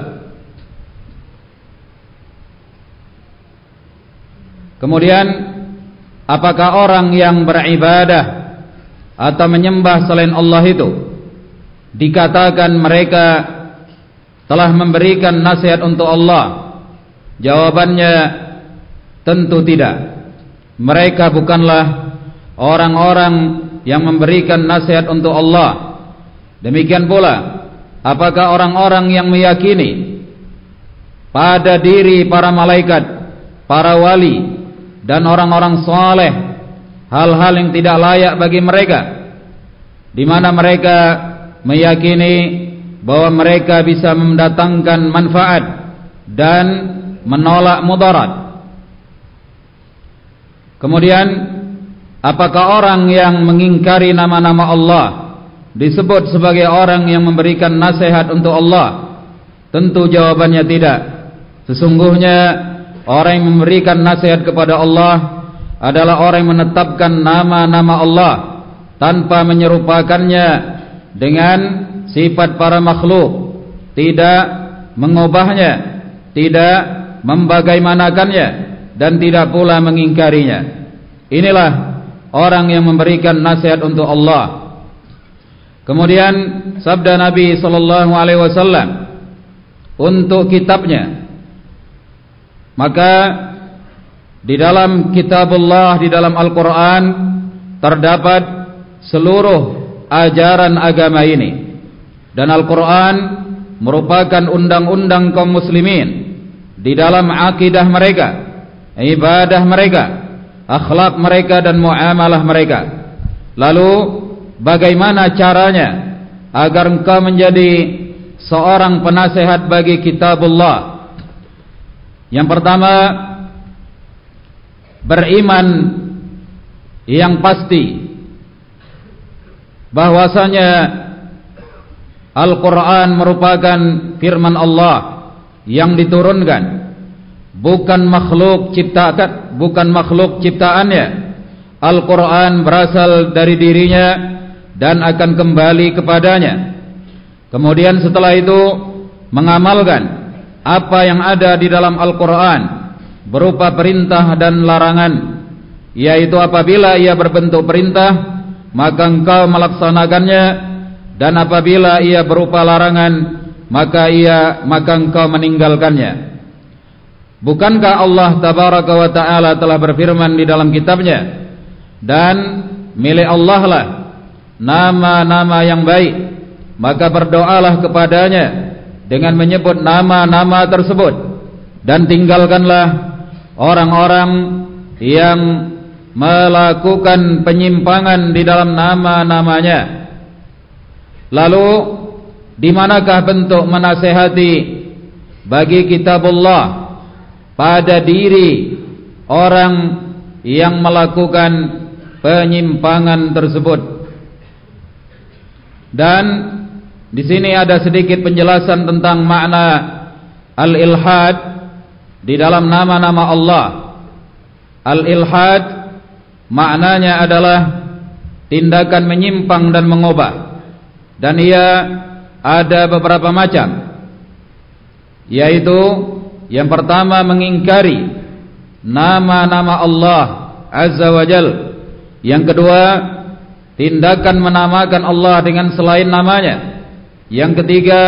Kemudian apakah orang yang beribadah atau menyembah selain Allah itu dikatakan mereka telah memberikan nasihat untuk Allah jawabannya tentu tidak. Mereka bukanlah orang-orang yang memberikan nasihat untuk Allah. Demikian pula apakah orang-orang yang meyakini pada diri para malaikat para wali dan orang-orang soleh hal-hal yang tidak layak bagi mereka? Di mana mereka meyakini bahwa mereka bisa mendatangkan manfaat dan menolak mudarat. Kemudian apakah orang yang mengingkari nama-nama Allah disebut sebagai orang yang memberikan nasihat untuk Allah? Tentu jawabannya tidak. Sesungguhnya orang yang memberikan nasihat kepada Allah adalah orang yang menetapkan nama-nama Allah tanpa menyerupakannya dengan sifat para makhluk tidak mengubahnya tidak membagaimanakannya dan tidak pula mengingkarinya. Inilah orang yang memberikan nasihat untuk Allah. Kemudian sabda Nabi sallallahu alaihi wasallam untuk kitabnya. Maka di dalam kitab Allah di dalam Al-Qur'an terdapat seluruh ajaran agama ini. Dan Al-Quran merupakan undang-undang kaum muslimin di dalam akidah mereka ibadah mereka akhlak mereka dan muamalah mereka. Lalu bagaimana caranya agar engkau menjadi seorang penasehat bagi kitabullah? Yang pertama beriman yang pasti. Bahwasanya Al-Quran merupakan firman Allah yang diturunkan. Bukan makhluk ciptaan bukan makhluk ciptaannya. Al-Quran berasal dari dirinya dan akan kembali kepadanya. Kemudian setelah itu mengamalkan apa yang ada di dalam Al-Quran berupa perintah dan larangan. Yaitu apabila ia berbentuk perintah maka engkau melaksanakannya. Dan apabila ia berupa larangan maka ia maka engkau meninggalkannya. Bukankah Allah tabaraka wa taala telah berfirman di dalam kitabnya? Dan milik Allah lah nama-nama yang baik. Maka berdoalah kepadanya dengan menyebut nama-nama tersebut. Dan tinggalkanlah orang-orang yang melakukan penyimpangan di dalam nama-namanya. Lalu di manakah bentuk menasehati bagi kitabullah pada diri orang yang melakukan penyimpangan tersebut? Dan di sini ada sedikit penjelasan tentang makna al-ilhad di dalam nama-nama Allah. Al-ilhad maknanya adalah tindakan menyimpang dan mengubah. Dan ia ada beberapa macam. Yaitu yang pertama mengingkari nama-nama Allah azza wajal yang kedua tindakan menamakan Allah dengan selain namanya. Yang ketiga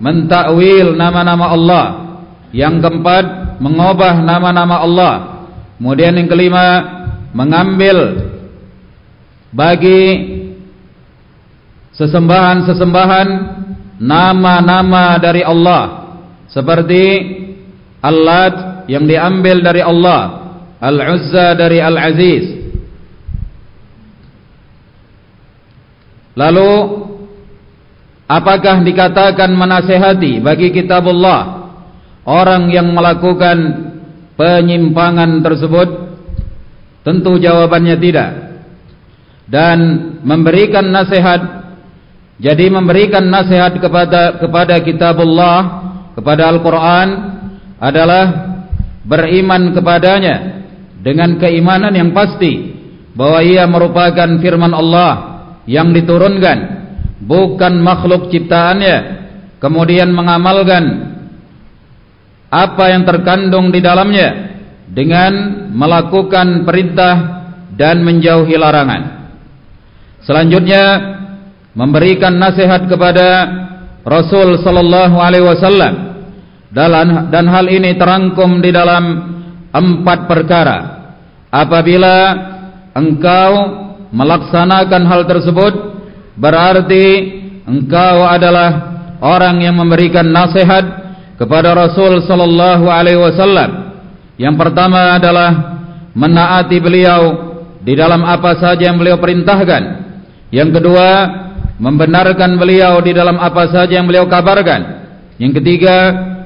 mentakwil nama-nama Allah. Yang keempat mengubah nama-nama Allah. Kemudian yang kelima mengambil bagi sesembahan-sesembahan nama-nama dari Allah. Seperti Al-Lat yang diambil dari Allah. Al-Uzza dari Al-Aziz. Lalu apakah dikatakan menasehati bagi kitabullah orang yang melakukan penyimpangan tersebut? Tentu jawabannya tidak. Dan memberikan nasihat jadi memberikan nasihat kepada kepada kitabullah kepada Al-Qur'an adalah beriman kepadanya dengan keimanan yang pasti bahwa ia merupakan firman Allah yang diturunkan bukan makhluk ciptaannya kemudian mengamalkan apa yang terkandung di dalamnya dengan melakukan perintah dan menjauhi larangan. Selanjutnya memberikan nasihat kepada Rasul sallallahu alaihi wasallam dan hal ini terangkum di dalam empat perkara. Apabila engkau melaksanakan hal tersebut berarti engkau adalah orang yang memberikan nasihat kepada Rasul sallallahu alaihi wasallam. Yang pertama adalah menaati beliau di dalam apa saja yang beliau perintahkan yang kedua, membenarkan beliau di dalam apa saja yang beliau kabarkan. Yang ketiga,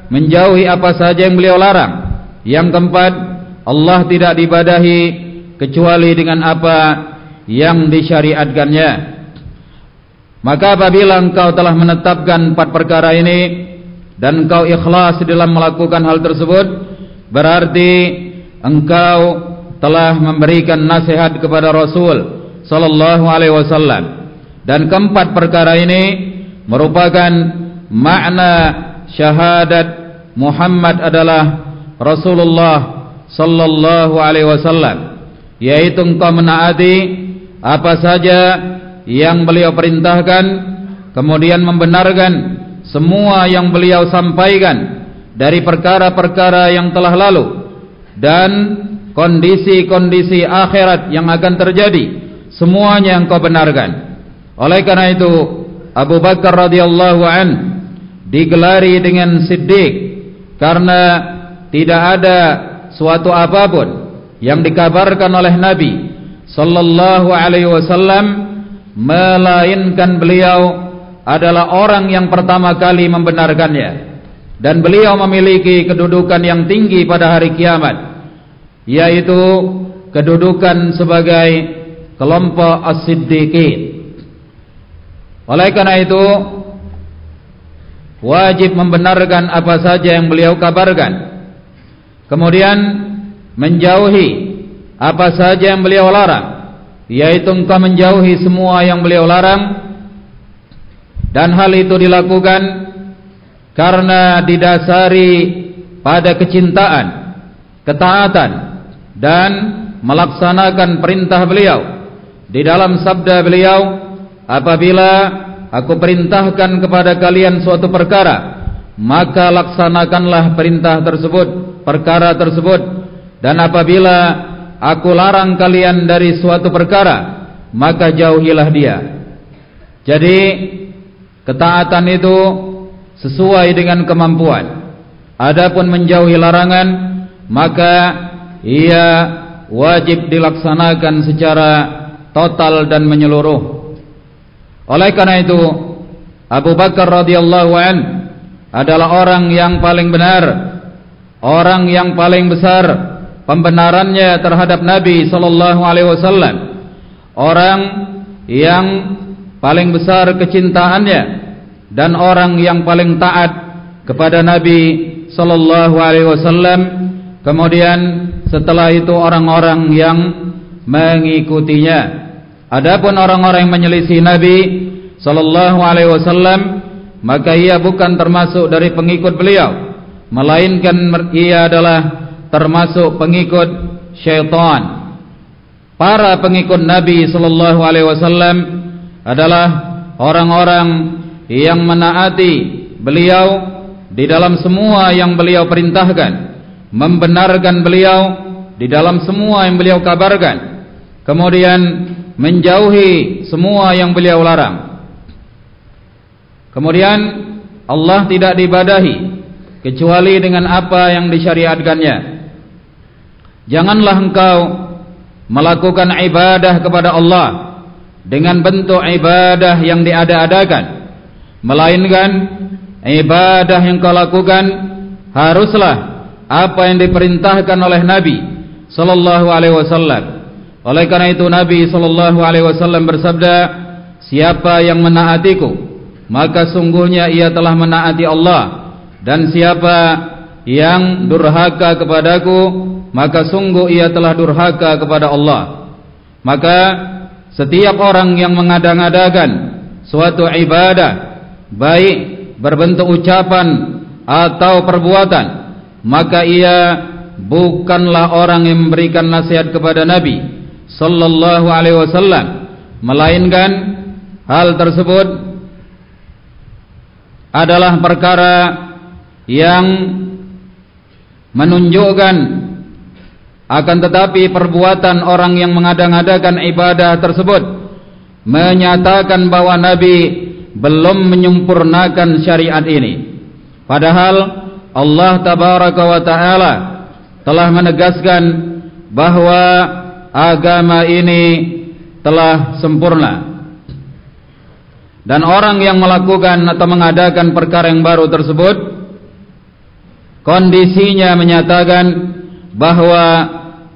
menjauhi apa saja yang beliau larang. Yang keempat, Allah tidak dibadahi kecuali dengan apa yang disyariatkannya. Maka apabila engkau telah menetapkan empat perkara ini dan engkau ikhlas dalam melakukan hal tersebut, berarti engkau telah memberikan nasihat kepada Rasul sallallahu alaihi wasallam dan keempat perkara ini merupakan makna syahadat Muhammad adalah Rasulullah sallallahu alaihi wasallam. Yaitu engkau menaati apa saja yang beliau perintahkan kemudian membenarkan semua yang beliau sampaikan dari perkara-perkara yang telah lalu dan kondisi-kondisi akhirat yang akan terjadi semuanya engkau benarkan oleh karena itu Abu Bakar radhiyallahu an digelari dengan Siddiq karena tidak ada suatu apapun yang dikabarkan oleh Nabi sallallahu alaihi wasallam melainkan beliau adalah orang yang pertama kali membenarkannya. Dan beliau memiliki kedudukan yang tinggi pada hari kiamat yaitu kedudukan sebagai kelompok as-siddiqin oleh karena itu wajib membenarkan apa saja yang beliau kabarkan. Kemudian menjauhi apa saja yang beliau larang yaitu engkau menjauhi semua yang beliau larang. Dan hal itu dilakukan karena didasari pada kecintaan ketaatan dan melaksanakan perintah beliau. Di dalam sabda beliau apabila aku perintahkan kepada kalian suatu perkara maka laksanakanlah perintah tersebut perkara tersebut dan apabila aku larang kalian dari suatu perkara maka jauhilah dia Jadi ketaatan itu sesuai dengan kemampuan. Adapun menjauhi larangan maka ia wajib dilaksanakan secara total dan menyeluruh. Oleh karena itu Abu Bakar radhiyallahu an adalah orang yang paling benar, orang yang paling besar pembenarannya terhadap Nabi sallallahu alaihi wasallam. Orang yang paling besar kecintaannya dan orang yang paling taat kepada Nabi sallallahu alaihi wasallam. Kemudian setelah itu orang-orang yang mengikutinya. Adapun orang-orang yang menyelisih Nabi sallallahu alaihi wasallam maka ia bukan termasuk dari pengikut beliau melainkan ia adalah termasuk pengikut syaitan. Para pengikut Nabi sallallahu alaihi wasallam adalah orang-orang yang menaati beliau di dalam semua yang beliau perintahkan, membenarkan beliau di dalam semua yang beliau kabarkan. Kemudian menjauhi semua yang beliau larang. Kemudian Allah tidak dibadahi kecuali dengan apa yang disyariatkannya. Janganlah engkau melakukan ibadah kepada Allah dengan bentuk ibadah yang diada-adakan, melainkan ibadah yang kau lakukan haruslah apa yang diperintahkan oleh Nabi sallallahu alaihi wasallam oleh karena itu Nabi sallallahu alaihi wasallam bersabda, "Siapa yang menaatiku, maka sungguhnya ia telah menaati Allah, dan siapa yang durhaka kepadaku, maka sungguh ia telah durhaka kepada Allah." Maka setiap orang yang mengadang-adakan suatu ibadah baik berbentuk ucapan atau perbuatan, maka ia bukanlah orang yang memberikan nasihat kepada Nabi sallallahu alaihi wasallam melainkan hal tersebut adalah perkara yang menunjukkan akan tetapi perbuatan orang yang mengadang-adakan ibadah tersebut menyatakan bahwa nabi belum menyempurnakan syariat ini. Padahal Allah tabaraka wa taala telah menegaskan bahwa agama ini telah sempurna. Dan orang yang melakukan atau mengadakan perkara yang baru tersebut kondisinya menyatakan bahwa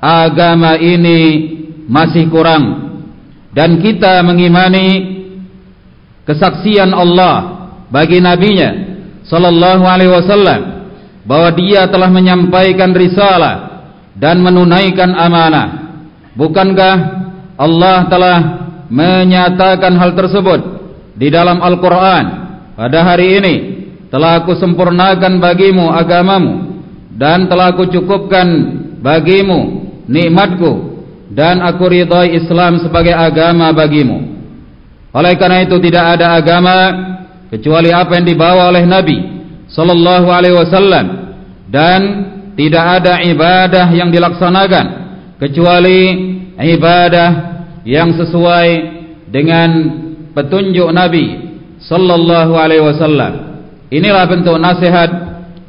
agama ini masih kurang. Dan kita mengimani kesaksian Allah bagi nabinya sallallahu alaihi wasallam bahwa dia telah menyampaikan risalah dan menunaikan amanah Bukankah Allah telah menyatakan hal tersebut di dalam Al-Quran pada hari ini? Telah aku sempurnakan bagimu agamamu dan telah aku cukupkan bagimu nikmatku dan aku ridhai Islam sebagai agama bagimu. Oleh karena itu tidak ada agama kecuali apa yang dibawa oleh Nabi sallallahu alaihi wasallam dan tidak ada ibadah yang dilaksanakan kecuali ibadah yang sesuai dengan petunjuk Nabi sallallahu alaihi wasallam. Inilah bentuk nasihat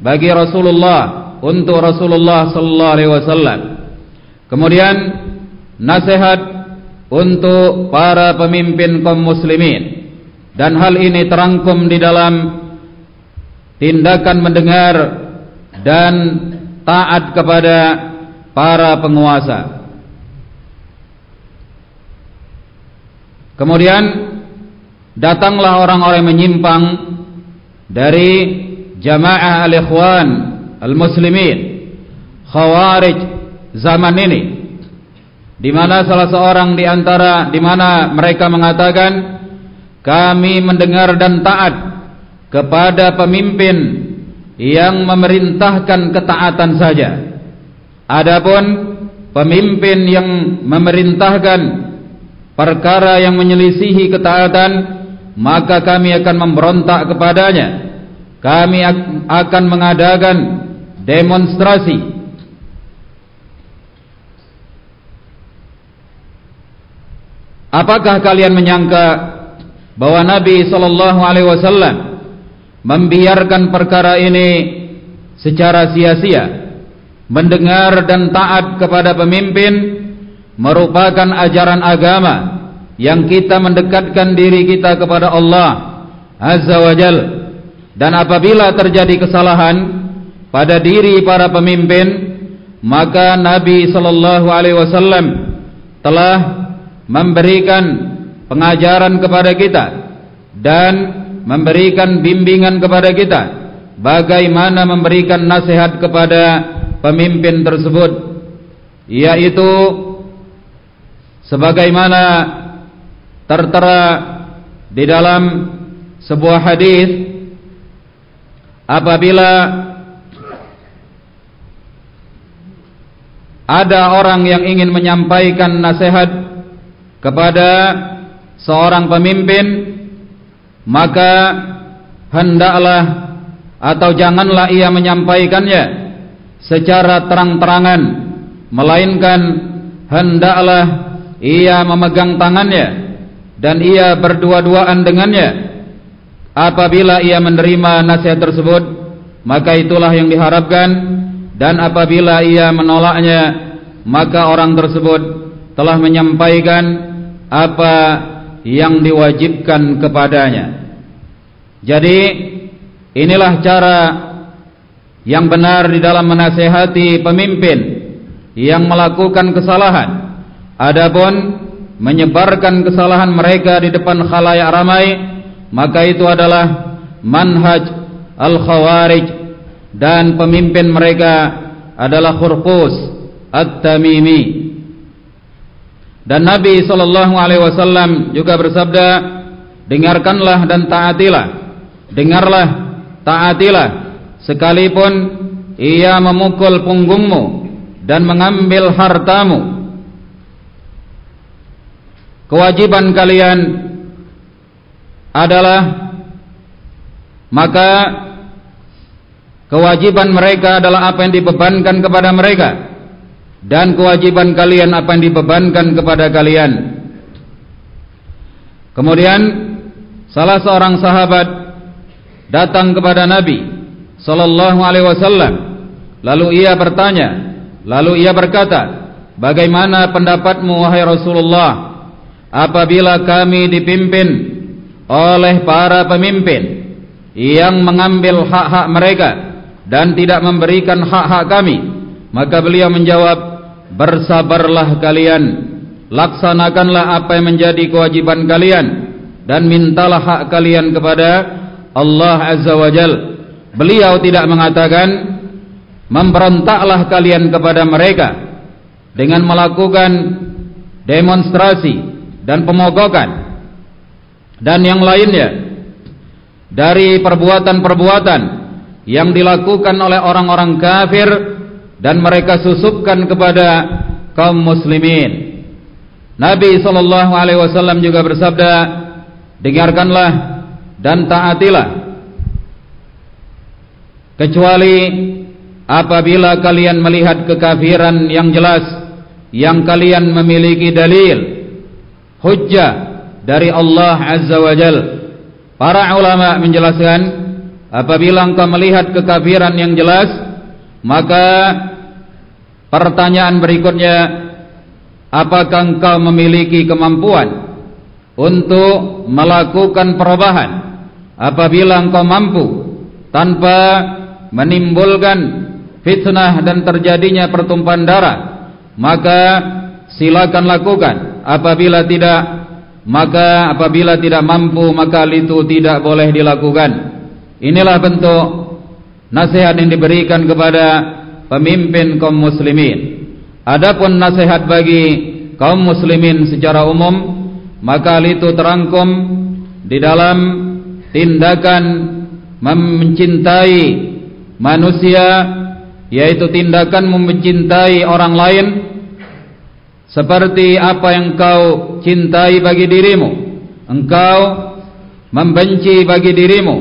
bagi Rasulullah untuk Rasulullah sallallahu alaihi wasallam. Kemudian nasihat untuk para pemimpin kaum muslimin dan hal ini terangkum di dalam tindakan mendengar dan taat kepada para penguasa. Kemudian datanglah orang-orang menyimpang dari jamaah al-ikhwan al-muslimin khawarij zaman ini di mana salah seorang di antara di mana mereka mengatakan kami mendengar dan taat kepada pemimpin yang memerintahkan ketaatan saja Adapun pemimpin yang memerintahkan perkara yang menyelisihi ketaatan maka kami akan memberontak kepadanya. Kami akan mengadakan demonstrasi. Apakah kalian menyangka bahwa Nabi sallallahu alaihi wasallam membiarkan perkara ini secara sia-sia mendengar dan taat kepada pemimpin merupakan ajaran agama yang kita mendekatkan diri kita kepada Allah azza wajal dan apabila terjadi kesalahan pada diri para pemimpin maka Nabi sallallahu alaihi wasallam telah memberikan pengajaran kepada kita dan memberikan bimbingan kepada kita bagaimana memberikan nasihat kepada pemimpin tersebut yaitu sebagaimana tertera di dalam sebuah hadis apabila ada orang yang ingin menyampaikan nasihat kepada seorang pemimpin maka hendaklah atau janganlah ia menyampaikannya secara terang-terangan melainkan hendaklah ia memegang tangannya dan ia berdua-duaan dengannya. Apabila ia menerima nasihat tersebut maka itulah yang diharapkan dan apabila ia menolaknya maka orang tersebut telah menyampaikan apa yang diwajibkan kepadanya. Jadi inilah cara yang benar di dalam menasehati pemimpin yang melakukan kesalahan. Adapun menyebarkan kesalahan mereka di depan khalayak ramai maka itu adalah manhaj al-khawarij. Dan pemimpin mereka adalah Khurqus At-Tamimi. Dan Nabi sallallahu alaihi wasallam juga bersabda dengarkanlah dan taatilah. Dengarlah taatilah sekalipun ia memukul punggungmu dan mengambil hartamu kewajiban kalian adalah maka Kewajiban mereka adalah apa yang dibebankan kepada mereka Dan kewajiban kalian apa yang dibebankan kepada kalian. Kemudian Salah seorang sahabat Datang kepada Nabi Sallallahu alaihi wasallam. Lalu ia bertanya Lalu ia berkata Bagaimana pendapatmu wahai Rasulullah? Apabila kami dipimpin Oleh para pemimpin Yang mengambil hak-hak mereka dan tidak memberikan hak-hak kami maka beliau menjawab bersabarlah kalian laksanakanlah apa yang menjadi kewajiban kalian dan mintalah hak kalian kepada Allah Azza wa Jal beliau tidak mengatakan memberontaklah kalian kepada mereka dengan melakukan demonstrasi dan pemogokan dan yang lainnya dari perbuatan-perbuatan yang dilakukan oleh orang-orang kafir dan mereka susupkan kepada kaum muslimin. Nabi sallallahu alaihi wasallam juga bersabda, "Dengarkanlah dan taatilah kecuali apabila kalian melihat kekafiran yang jelas yang kalian memiliki dalil hujjah dari Allah Azza wa Jalla." Para ulama menjelaskan Apabila engkau melihat kekafiran yang jelas Maka Pertanyaan berikutnya Apakah engkau memiliki kemampuan Untuk melakukan perubahan Apabila engkau mampu Tanpa menimbulkan fitnah dan terjadinya pertumpahan darah Maka silakan lakukan Apabila tidak Maka apabila tidak mampu Maka itu tidak boleh dilakukan Inilah bentuk nasihat yang diberikan kepada pemimpin kaum muslimin. Adapun nasihat bagi kaum muslimin secara umum, maka itu terangkum di dalam tindakan mencintai manusia yaitu tindakan mencintai orang lain seperti apa yang kau cintai bagi dirimu engkau membenci bagi dirimu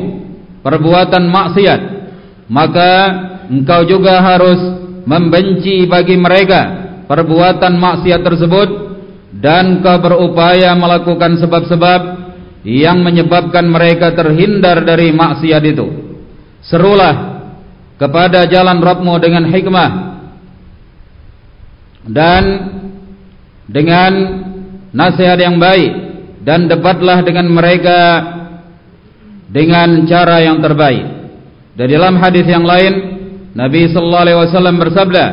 perbuatan maksiat maka engkau juga harus membenci bagi mereka perbuatan maksiat tersebut dan kau berupaya melakukan sebab-sebab yang menyebabkan mereka terhindar dari maksiat itu. Serulah kepada jalan Rabbmu dengan hikmah dan dengan nasihat yang baik dan debatlah dengan mereka dengan cara yang terbaik. Dan dalam hadis yang lain Nabi sallallahu alaihi wasallam bersabda,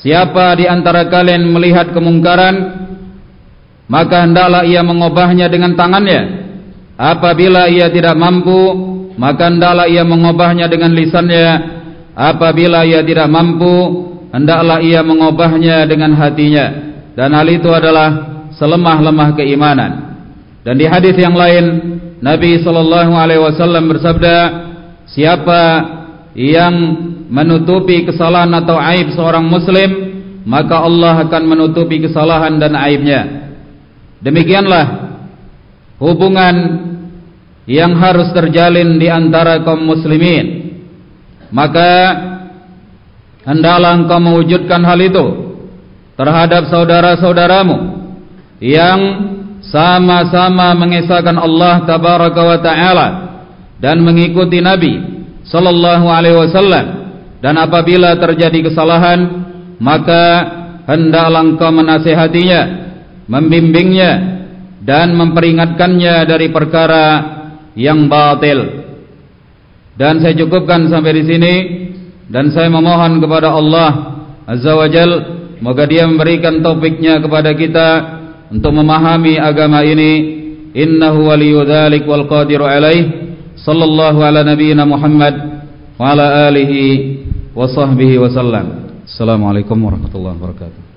siapa di antara kalian melihat kemungkaran maka hendaklah ia mengubahnya dengan tangannya Apabila ia tidak mampu Maka hendaklah ia mengubahnya dengan lisannya Apabila ia tidak mampu Hendaklah ia mengubahnya dengan hatinya. Dan hal itu adalah Selemah-lemah keimanan. Dan di hadis yang lain Nabi SAW bersabda Siapa yang menutupi kesalahan atau aib seorang muslim Maka Allah akan menutupi kesalahan dan aibnya. Demikianlah hubungan yang harus terjalin di antara kaum muslimin maka hendaklah engkau mewujudkan hal itu terhadap saudara-saudaramu yang sama-sama mengesahkan Allah tabaraka wa taala dan mengikuti Nabi sallallahu alaihi wasallam dan apabila terjadi kesalahan maka hendaklah engkau menasihatinya membimbingnya dan memperingatkannya dari perkara yang batil. Dan saya cukupkan sampai di sini dan saya memohon kepada Allah Azza wa Jal moga Dia memberikan taufiknya kepada kita untuk memahami agama ini. Innahu waliyyu dzalik wal qadiru alaih. Sallallahu ala nabiyyina Muhammad wa ala alihi wa sahbihi wa sallam. Assalamualaikum warahmatullahi wabarakatuh.